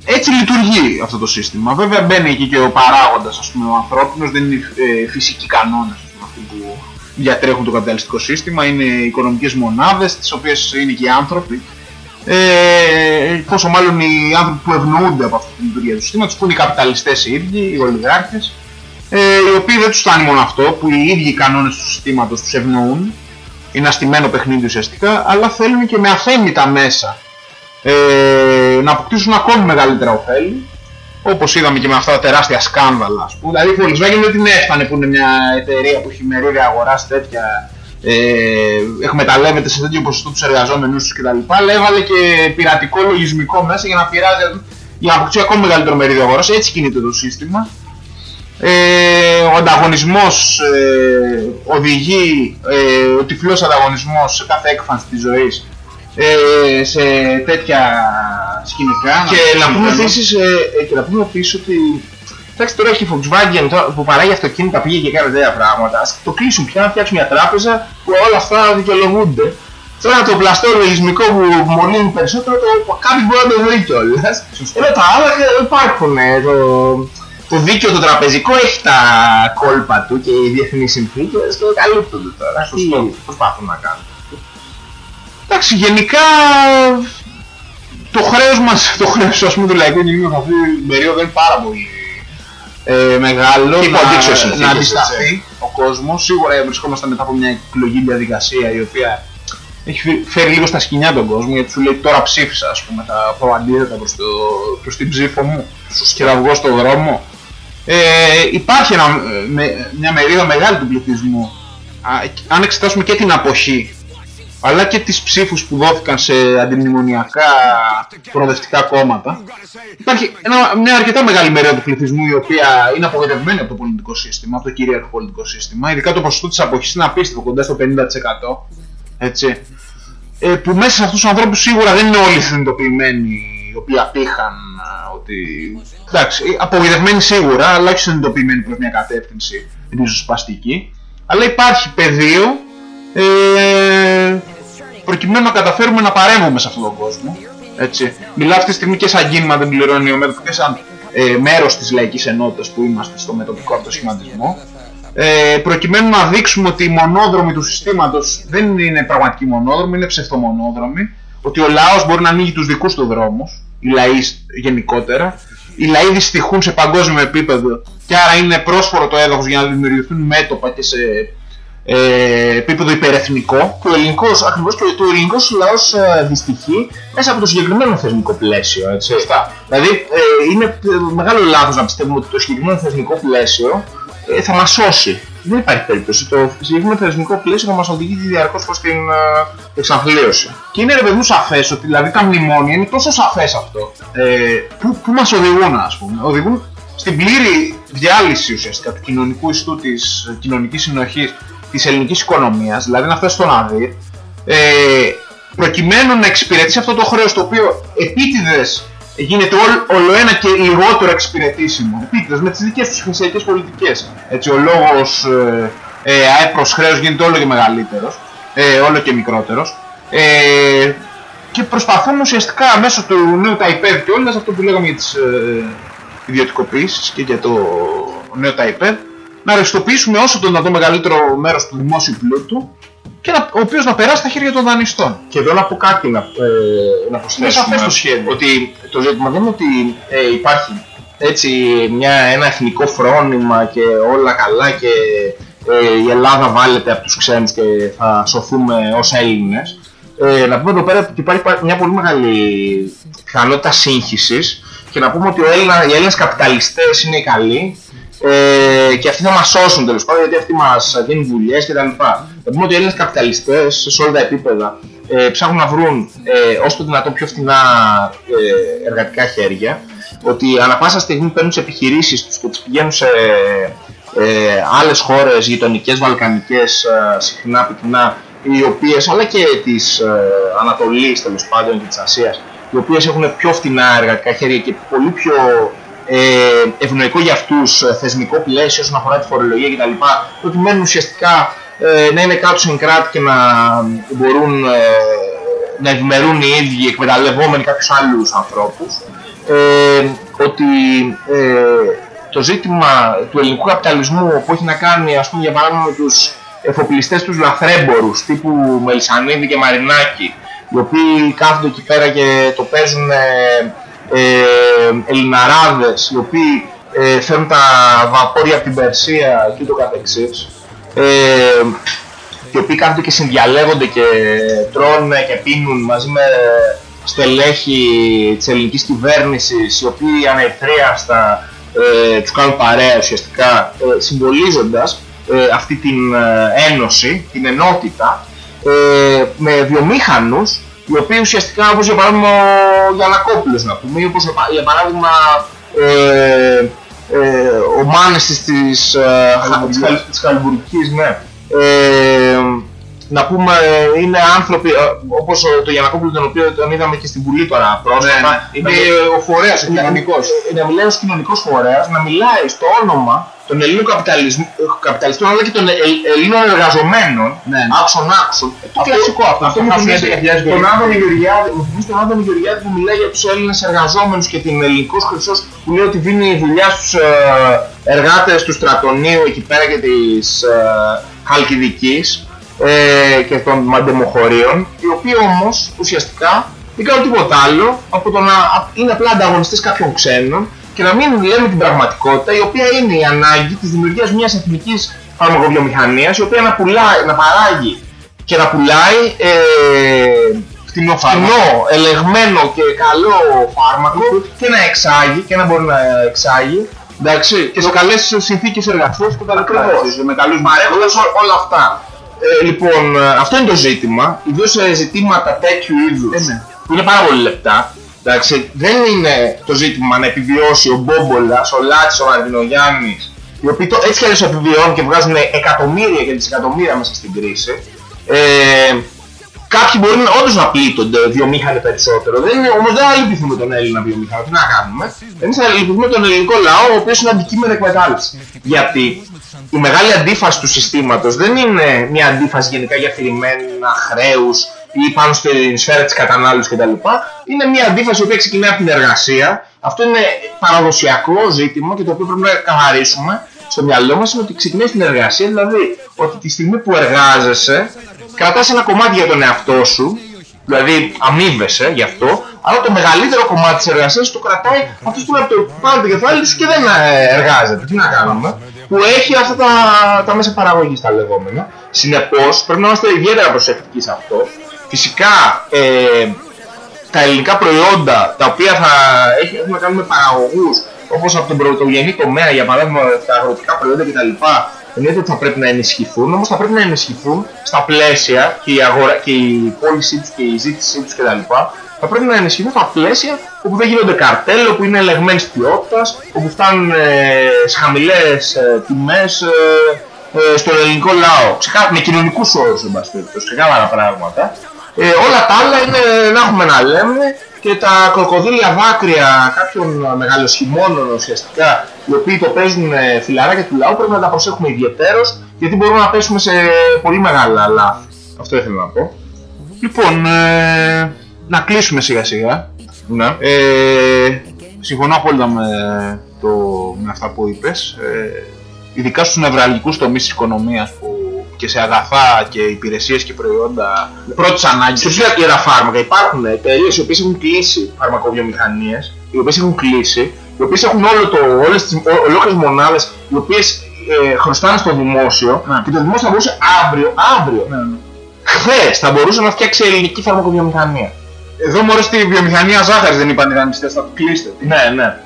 έτσι λειτουργεί αυτό το σύστημα. Βέβαια μπαίνει εκεί και ο παράγοντας ας πούμε ο ανθρώπινος δεν είναι ε, φυσικοί κανόνες ας πούμε, αυτοί που διατρέχουν το καπιταλιστικό σύστημα. Είναι οι οικονομικές μονάδες τις οποίες είναι και οι άνθρωποι. Ε, πόσο μάλλον οι άνθρωποι που ευνοούνται από αυτή τη λειτουργία του συστήματος, που είναι οι καπιταλιστές οι ίδιοι, οι ολιγάρχες, ε, οι οποίοι δεν τους φτάνει μόνο αυτό, που οι ίδιοι οι κανόνες του συστήματος τους ευνοούν, είναι αστημένο παιχνίδι ουσιαστικά, αλλά θέλουν και με αθέμητα μέσα ε, να αποκτήσουν ακόμη μεγαλύτερα ωφέλη, όπως είδαμε και με αυτά τα τεράστια σκάνδαλα, ας πούμε. Δηλαδή η Volkswagen δεν την έφτανε που είναι μια εταιρεία που έχει μερίδια αγοράς τέτοια ε, εκμεταλλεύεται σε τέτοιο ποσοστό τους εργαζόμενους τους κτλ. Αλλά έβαλε και πειρατικό λογισμικό μέσα για να πειράζει, για να αποκτήσει ακόμη μεγαλύτερο μερίδιο αγοράς. Έτσι κινείται το σύστημα. Ε, ο ανταγωνισμός ε, οδηγεί, ε, ο τυφλός ανταγωνισμός σε κάθε έκφανση της ζωής ε, σε τέτοια σκηνικά.
Και να πούμε
πούμε
επίσης, ε, ε, και να πούμε επίσης ότι Εντάξει, τώρα έχει η Volkswagen τώρα που παράγει αυτοκίνητα πήγε και κάνει τέτοια πράγματα. Ας το κλείσουν πια να φτιάξουν μια τράπεζα που όλα αυτά δικαιολογούνται. Τώρα το πλαστό λογισμικό που μολύνει περισσότερο, το, κάποιος μπορεί να το βρει κιόλας. Ενώ τα άλλα ε, υπάρχουν. ε, Το, το δίκαιο το τραπεζικό έχει τα κόλπα του και οι διεθνείς συνθήκες και καλύπτονται τώρα.
Σωστό.
Τι προσπαθούν να κάνουν.
Εντάξει, γενικά το χρέος μας, το χρέος ας πούμε του λαϊκού κοινωνικού σε αυτή την περίοδο είναι πάρα πολύ ε, μεγάλο
Και υπό αντίξωες
να,
συνθήκες,
να αντισταθεί
έτσι.
ο κόσμος. Σίγουρα βρισκόμαστε μετά από μια εκλογή διαδικασία η οποία έχει φε- φέρει λίγο στα σκηνιά τον κόσμο γιατί σου λέει τώρα ψήφισα ας πούμε θα πω αντίθετα προς, το, προς την ψήφο μου και θα βγω στο δρόμο. Ε, υπάρχει ένα, ε, με- μια μερίδα μεγάλη του πληθυσμού. Α, αν εξετάσουμε και την αποχή αλλά και τις ψήφους που δόθηκαν σε αντιμνημονιακά προοδευτικά κόμματα υπάρχει ένα, μια αρκετά μεγάλη μερίδα του πληθυσμού η οποία είναι απογοητευμένη από το πολιτικό σύστημα, από το κυρίαρχο πολιτικό σύστημα ειδικά το ποσοστό της αποχής είναι απίστευτο, κοντά στο 50% έτσι. Ε, που μέσα σε αυτούς τους ανθρώπους σίγουρα δεν είναι όλοι συνειδητοποιημένοι οι οποίοι απήχαν α, ότι εντάξει, ε, απογοητευμένοι σίγουρα αλλά όχι συνειδητοποιημένοι προς μια κατεύθυνση ριζοσπαστική αλλά υπάρχει πεδίο ε, προκειμένου να καταφέρουμε να παρέμβουμε σε αυτόν τον κόσμο. Έτσι. Μιλάω αυτή τη στιγμή και σαν κίνημα δεν πληρώνει ο ΜΕΔ και σαν ε, μέρος της λαϊκής ενότητας που είμαστε στο μετοπικό αυτοσχηματισμό. ε, προκειμένου να δείξουμε ότι οι μονόδρομοι του συστήματος δεν είναι πραγματικοί μονόδρομοι, είναι ψευτομονόδρομοι, ότι ο λαός μπορεί να ανοίγει τους δικούς του δρόμους, οι λαοί γενικότερα, οι λαοί δυστυχούν σε παγκόσμιο επίπεδο και άρα είναι πρόσφορο το έδαφος για να δημιουργηθούν μέτωπα και σε ε, επίπεδο υπερεθνικό
Και ο ελληνικός, ακριβώς και το ελληνικός λαός ε, δυστυχεί μέσα από το συγκεκριμένο θεσμικό πλαίσιο, έτσι.
Σωστά.
Δηλαδή ε, είναι ε, μεγάλο λάθος να πιστεύουμε ότι το συγκεκριμένο θεσμικό πλαίσιο ε, θα μας σώσει. Δεν υπάρχει περίπτωση. Το συγκεκριμένο θεσμικό πλαίσιο θα μας οδηγεί διαρκώς προς την ε, εξαθλίωση.
Και είναι ρε παιδί μου σαφές ότι δηλαδή τα μνημόνια είναι τόσο σαφές αυτό. Ε, που, που μας οδηγούν ας πούμε. Οδηγούν στην πλήρη διάλυση ουσιαστικά του κοινωνικού ιστού της ε, κοινωνικής συνοχής της ελληνικής οικονομίας, δηλαδή να φτάσει στον ΑΔΙΡ, ε, προκειμένου να εξυπηρετήσει αυτό το χρέος το οποίο επίτηδες γίνεται όλο, όλο ένα και λιγότερο εξυπηρετήσιμο. Επίτηδες με τις δικές τους χρησιακές πολιτικές. Έτσι ο λόγος ε, ε, ΑΕΠ προς χρέος γίνεται όλο και μεγαλύτερος, ε, όλο και μικρότερος. Ε, και προσπαθούν ουσιαστικά μέσω του νέου ΤΑΙΠΕΔ και όλες αυτό που λέγαμε για τις ε, ιδιωτικοποίησεις και για το νέο ΤΑΙΠΕΔ να ρευστοποιήσουμε όσο το δυνατόν μεγαλύτερο μέρος του δημόσιου πλούτου και να, ο οποίος να περάσει στα χέρια των δανειστών.
Και εδώ να πω κάτι να, ε, να προσθέσουμε.
σαφές το σχέδιο.
Ότι το ζήτημα δεν είναι ότι ε, υπάρχει έτσι μια, ένα εθνικό φρόνημα και όλα καλά και ε, η Ελλάδα βάλεται από τους ξένους και θα σωθούμε ως Έλληνες. Ε, να πούμε εδώ πέρα ότι υπάρχει μια πολύ μεγάλη πιθανότητα σύγχυσης και να πούμε ότι ο Έλληνα, οι Έλληνες καπιταλιστές είναι οι καλοί ε, και αυτοί θα μας σώσουν τέλος πάντων γιατί αυτοί μας δίνουν δουλειές κτλ. Να πούμε ότι οι Έλληνες καπιταλιστές σε όλα τα επίπεδα ε, ψάχνουν να βρουν ε, όσο το δυνατόν πιο φθηνά ε, εργατικά χέρια ότι ανα πάσα στιγμή παίρνουν τις επιχειρήσεις τους και τις πηγαίνουν σε ε, άλλες χώρες γειτονικές, βαλκανικές, ε, συχνά πυκνά οι οποίες, αλλά και της ε, Ανατολής τέλος πάντων και της Ασίας οι οποίες έχουν πιο φθηνά εργατικά χέρια και πολύ πιο ε, ευνοϊκό για αυτούς ε, θεσμικό πλαίσιο όσον αφορά τη φορολογία κτλ. προκειμένου ουσιαστικά ε, να είναι κάτω στην κράτη και να μπορούν ε, να ευημερούν οι ίδιοι εκμεταλλευόμενοι κάποιους άλλους ανθρώπους. Ε, ότι ε, το ζήτημα του ελληνικού καπιταλισμού που έχει να κάνει ας πούμε για παράδειγμα με τους εφοπλιστές τους λαθρέμπορους τύπου Μελισανίδη και Μαρινάκη οι οποίοι κάθονται εκεί πέρα και το παίζουν ε, ε, Ελληναράδες οι οποίοι ε, φέρνουν τα βαπόρια από την Περσία και το καθεξής ε, οι οποίοι κάθονται και συνδιαλέγονται και τρώνε και πίνουν μαζί με στελέχη της ελληνικής κυβέρνησης οι οποίοι ανεπτρίαστα ε, τους κάνουν παρέα ουσιαστικά ε, συμβολίζοντας ε, αυτή την ε, ένωση, την ενότητα ε, με βιομήχανους οι οποίοι ουσιαστικά όπως για παράδειγμα ο Γιανακόπουλος να πούμε ή όπως για πα- για παράδειγμα ε, ε, ο Μάνες της, της, ε, Χα- της, Χαλ- της Χαλιβουργικής ναι. Ε, να πούμε ε, είναι άνθρωποι ε, όπως ο- το Γιανακόπουλο τον οποίο τον είδαμε και στην Βουλή τώρα πρόσφατα
Είναι
να-
ο φορέας, ο κοινωνικός.
να, να μιλάει ως κοινωνικός φορέας, να μιλάει στο όνομα των Ελλήνων καπιταλισμ- καπιταλιστών αλλά και των Ε- Ελλήνων εργαζομένων,
Ναι.
άξον άξον. Ε, Το
κλασικό αυτό, αυτό
μου
θα
θυμίζει
φαίνεται για
τον Άδωνη Γεωργιάδη, μου θυμίζει τον Άδωνη Γεωργιάδη που μιλάει για τους Έλληνες εργαζόμενους και την ελληνικός χρυσός που λέει ότι δίνει δουλειά στους ε, εργάτες του στρατονίου εκεί πέρα και της ε, Χαλκιδικής ε, και των μαντεμοχωρίων, οι οποίοι όμως ουσιαστικά δεν κάνουν τίποτα άλλο από το να α- είναι απλά ανταγωνιστές κάποιων ξένων και να μην λέμε την πραγματικότητα, η οποία είναι η ανάγκη της δημιουργίας μιας εθνικής φαρμακοβιομηχανίας, η οποία να, πουλάει, να παράγει και να πουλάει ε, φτηνό, φτηνό, ελεγμένο και καλό φάρμακο και να εξάγει και να μπορεί να εξάγει εντάξει, και σε καλές συνθήκες εργασίας και τα
Ακριβώς.
με καλούς παρέχοντες ό- όλα αυτά. Ε, λοιπόν, ε, αυτό είναι το ζήτημα, ιδίως σε ζητήματα τέτοιου είδους
ναι.
που είναι πάρα πολύ λεπτά. Εντάξει, δεν είναι το ζήτημα να επιβιώσει ο Μπόμπολας, ο Λάτσης, ο Μαρδινογιάννης οι οποίοι το, έτσι κι αλλιώς επιβιώνουν και βγάζουν εκατομμύρια και δισεκατομμύρια μέσα στην κρίση. Ε, κάποιοι μπορεί να, όντως να πλήττονται βιομήχανοι περισσότερο. Δεν είναι, όμως δεν αλυπηθούμε τον Έλληνα βιομήχανο. Τι να κάνουμε. Εμείς αλυπηθούμε τον ελληνικό λαό, ο οποίος είναι αντικείμενο εκμετάλλευσης. Γιατί η μεγάλη αντίφαση του συστήματος δεν είναι μια αντίφαση γενικά για θηρημένα χρέους ή πάνω στην σφαίρα της κατανάλωσης κτλ. Είναι μια αντίφαση η οποία ξεκινάει από την εργασία. Αυτό είναι παραδοσιακό ζήτημα και το οποίο πρέπει να καθαρίσουμε στο μυαλό μας είναι ότι ξεκινάει την εργασία, δηλαδή ότι τη στιγμή που εργάζεσαι κρατάς ένα κομμάτι για τον εαυτό σου, δηλαδή αμείβεσαι γι' αυτό, αλλά το μεγαλύτερο κομμάτι της εργασίας το κρατάει αυτός που είναι από το πάνω το κεφάλι σου και δεν ε, εργάζεται. Τι να κάνουμε. Που έχει αυτά τα, τα μέσα παραγωγής τα λεγόμενα. Συνεπώς πρέπει να είμαστε ιδιαίτερα προσεκτικοί σε αυτό. Φυσικά ε, τα ελληνικά προϊόντα τα οποία θα έχει- έχουν να κάνουν με παραγωγούς όπως από τον πρωτογενή τομέα για παράδειγμα τα αγροτικά προϊόντα κτλ. Εννοείται ότι θα πρέπει να ενισχυθούν, όμως θα πρέπει να ενισχυθούν στα πλαίσια και η, αγορά, και η πώλησή τους και η ζήτησή τους κτλ. Θα πρέπει να ενισχυθούν στα πλαίσια όπου δεν γίνονται καρτέλ, όπου είναι ελεγμένης ποιότητας, όπου φτάνουν ε, σε χαμηλές ε, τιμές ε, ε, στον ελληνικό λαό. Ξεκά... Με κοινωνικούς όρους, εν πάση περιπτώσει, ξεκάθαρα πράγματα. Ε, όλα τα άλλα είναι να έχουμε να λέμε και τα κροκοδίλια δάκρυα κάποιων μεγαλοσχημόνων ουσιαστικά οι οποίοι το παίζουν ε, φιλαράκια του λαού πρέπει να τα προσέχουμε ιδιαιτέρως γιατί μπορούμε να πέσουμε σε πολύ μεγάλα λάθη. Αυτό ήθελα να πω.
Λοιπόν, ε, να κλείσουμε σιγά σιγά.
Ναι.
Ε, συμφωνώ απόλυτα με, το, με αυτά που είπες. Ε, ειδικά στους νευραλγικούς τομείς της οικονομίας που και σε αγαθά και υπηρεσίες και προϊόντα πρώτης ανάγκης.
Σε πιο ιερά φάρμακα υπάρχουν εταιρείες οι οποίες έχουν κλείσει φαρμακοβιομηχανίες, οι οποίες έχουν κλείσει, οι οποίες έχουν όλο το, όλες τις ο- ολόκληρες μονάδες, οι οποίες ε, χρωστάνε στο δημόσιο
Ναι.
και το δημόσιο θα μπορούσε αύριο, αύριο,
Ναι, ναι.
χθες θα μπορούσε να φτιάξει ελληνική φαρμακοβιομηχανία.
Εδώ μωρέ στη βιομηχανία ζάχαρης δεν είπαν οι δανειστές, θα το κλείσετε. Τι
Ναι, ναι.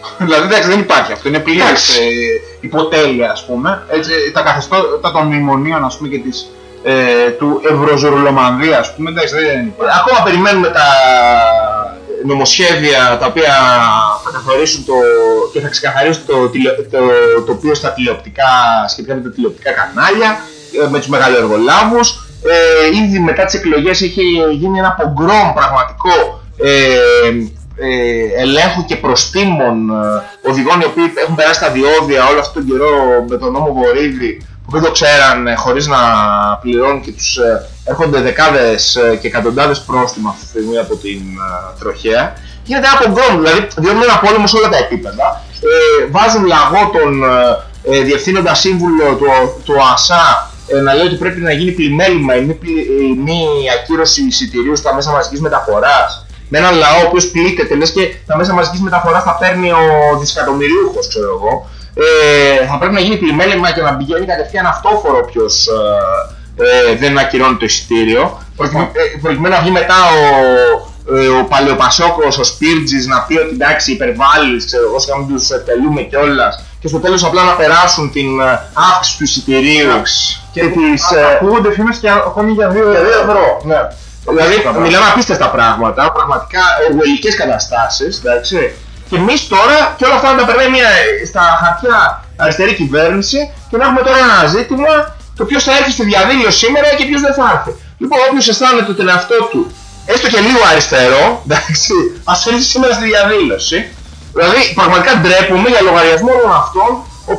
Δηλαδή εντάξει δεν υπάρχει αυτό, είναι πλήρες
Εντάξει.
ε, υποτέλεια ας πούμε. Έτσι, τα καθεστώτα των μνημονίων ας πούμε και της, ε, του Ευρωζωρουλομανδία ας πούμε, εντάξει δεν υπάρχει.
Ακόμα περιμένουμε τα νομοσχέδια τα οποία θα καθορίσουν το, και θα ξεκαθαρίσουν το, τηλε- το, το οποίο στα τηλεοπτικά, σχετικά με τα τηλεοπτικά κανάλια, ε, με τους μεγαλοεργολάβους. Ε, ήδη μετά τις εκλογές έχει γίνει ένα πογκρόμ πραγματικό ε, ε, ελέγχου και προστήμων ε, οδηγών οι οποίοι έχουν περάσει τα διόδια όλο αυτόν τον καιρό με τον νόμο Βορύδη που δεν το ξέραν ε, χωρίς να πληρώνουν και τους ε, έρχονται δεκάδες ε, και εκατοντάδες πρόστιμα αυτή τη στιγμή από την ε, τροχέα. Γίνεται ένα πογκρόμ, δηλαδή διότι ένα πόλεμο σε όλα τα επίπεδα. Ε, βάζουν λαγό τον ε, ε, διευθύνοντα σύμβουλο του, του ΑΣΑ ε, να λέει ότι πρέπει να γίνει πλημέλημα η μη, πλη- η μη ακύρωση εισιτηρίου στα μέσα μαζικής μεταφοράς με έναν λαό ο οποίος πλήττεται, λες και τα μέσα μαζικής μεταφοράς θα παίρνει ο δισεκατομμυρίουχος, ξέρω εγώ. Ε, θα πρέπει να γίνει πλημέλημα και να πηγαίνει κατευθείαν αυτόφορο όποιος ε, ε, δεν ακυρώνει το εισιτήριο. Προκειμένου, ε, προκειμένου να βγει μετά ο, ε, ο Παλαιοπασόκος, ο Σπίρτζης να πει ότι εντάξει υπερβάλλεις, ξέρω εγώ, σιγά μην τους εκτελούμε κιόλας και στο τέλος απλά να περάσουν την ε, αύξηση του εισιτηρίου και τις... ε,
Ακούγονται φήμες και ακόμη για δύο
για δύο ευρώ. Ναι. Δηλαδή,
Απίστευτα
μιλάμε απίστευτα πράγματα, πραγματικά οργουελικές καταστάσεις, εντάξει. Και εμείς τώρα, και όλα αυτά να τα περνάει μια, στα χαρτιά αριστερή κυβέρνηση και να έχουμε τώρα ένα ζήτημα το ποιος θα έρθει στη διαδήλωση σήμερα και ποιος δεν θα έρθει. Λοιπόν, όποιος αισθάνεται τον εαυτό του, έστω και λίγο αριστερό, εντάξει, ας έρθει σήμερα στη διαδήλωση. Δηλαδή, πραγματικά ντρέπουμε για λογαριασμό όλων αυτών,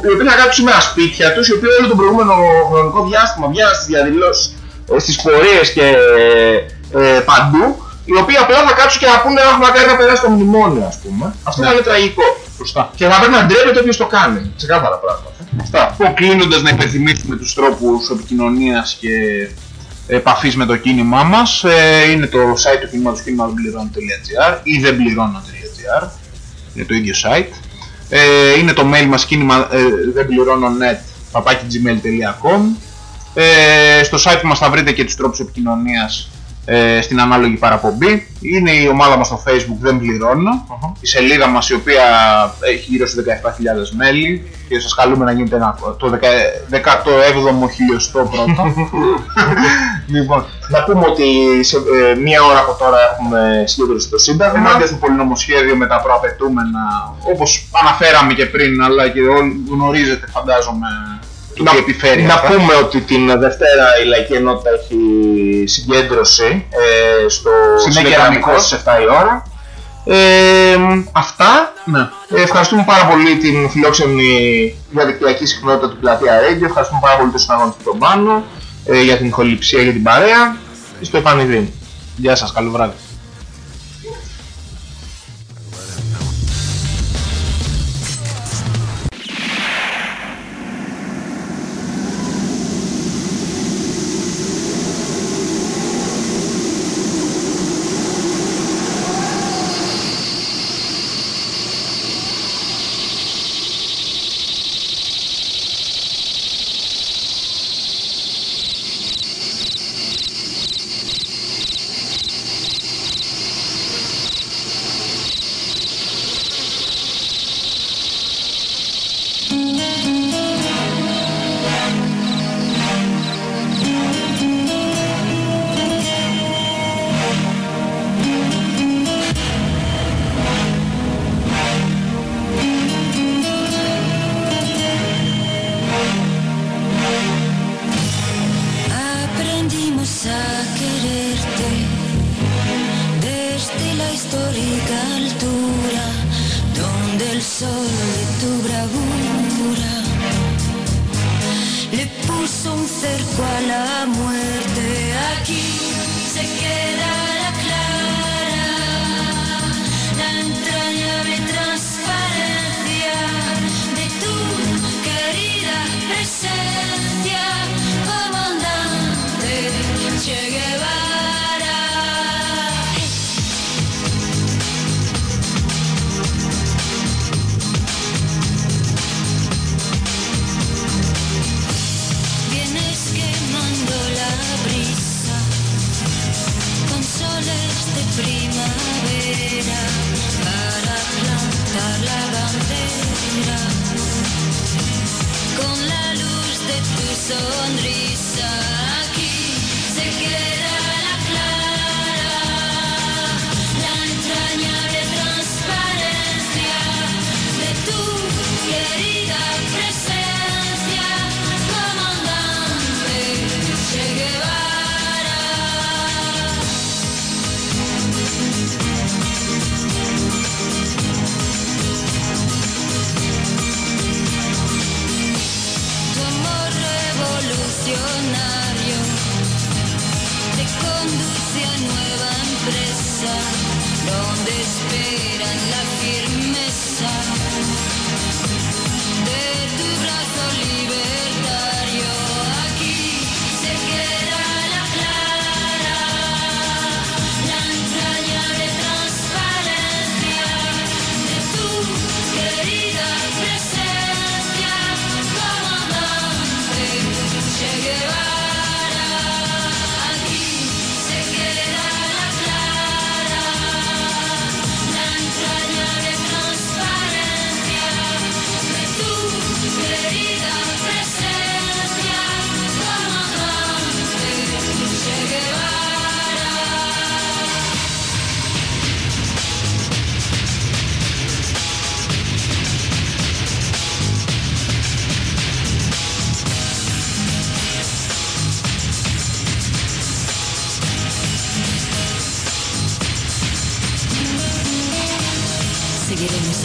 οι οποίοι θα κάτσουν σήμερα σπίτια τους, οι οποίοι όλο το προηγούμενο χρονικό διάστημα βγαίνουν στις διαδηλώσεις, ε, στις πορείες και ε, παντού, οι οποίοι απλά θα κάτσουν και θα πούνε έχουμε μακάρι να περάσει το μνημόνιο, ας πούμε. Αυτό θα είναι τραγικό.
Σωστά.
Και θα πρέπει να ντρέπεται όποιος το κάνει. Ξεκάθαρα πράγματα. Αυτά.
Λοιπόν, κλείνοντας να υπενθυμίσουμε τους τρόπους επικοινωνίας και επαφής με το κίνημά μας ε, είναι το site του κινήματος κίνημα.gr ή δεν πληρώνω.gr είναι το ίδιο site ε, είναι το mail μας κίνημα ε, δεν πληρώνω net παπάκι gmail.com ε, στο site μας θα βρείτε και τους τρόπους επικοινωνίας ε, στην ανάλογη παραπομπή. Είναι η ομάδα μας στο facebook δεν πληρωνω Η σελίδα μας η οποία έχει γύρω στους 17.000 μέλη και σας καλούμε να γίνετε ένα, το 17ο χιλιοστό πρώτο. λοιπόν,
Να πούμε ότι σε ε, μία ώρα από τώρα έχουμε συγκέντρωση στο Σύνταγμα.
ενάντια στο πολυνομοσχέδιο με τα προαπαιτούμενα όπως αναφέραμε και πριν αλλά και όλοι γνωρίζετε φαντάζομαι το τι επιφέρει
Να
αυτά.
πούμε ότι την Δευτέρα η Λαϊκή Ενότητα έχει συγκέντρωση ε, στο
Συνέχεια
Συνεκεραμικό
Ραμικός.
στις 7 η ώρα. Ε, αυτά.
Ναι.
Ε, ευχαριστούμε πάρα πολύ την φιλόξενη διαδικτυακή συχνότητα του Πλατεία Radio. Ευχαριστούμε πάρα πολύ τον συναγωνιστή τον Πάνο ε, για την χοληψία για την παρέα. Και στο επανειδή.
Γεια σας, καλό βράδυ.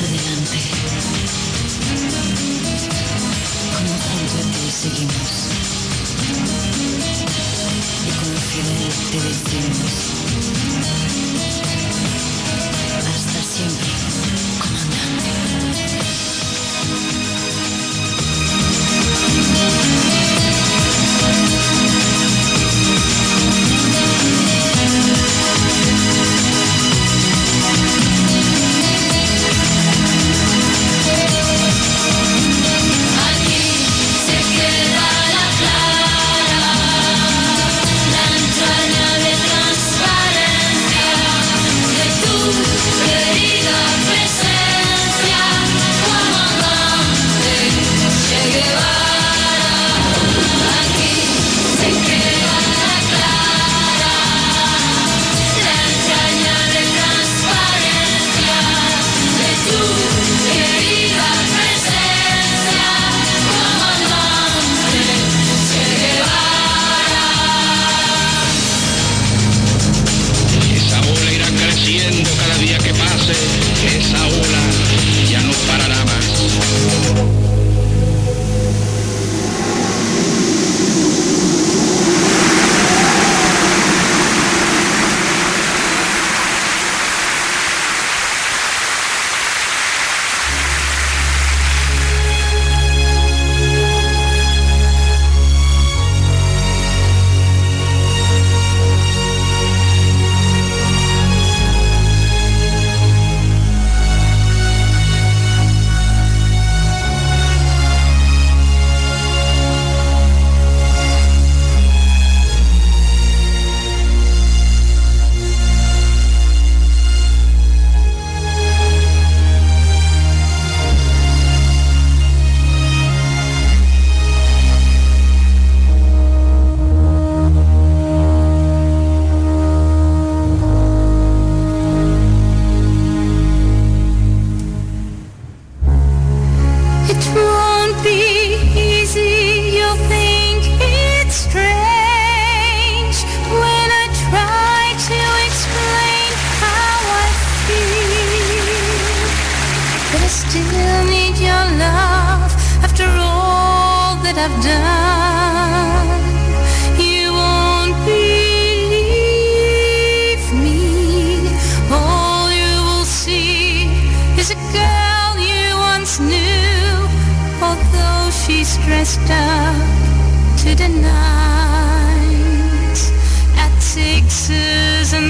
adelante. Como junto a seguimos. Y confiadamente te decimos.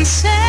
say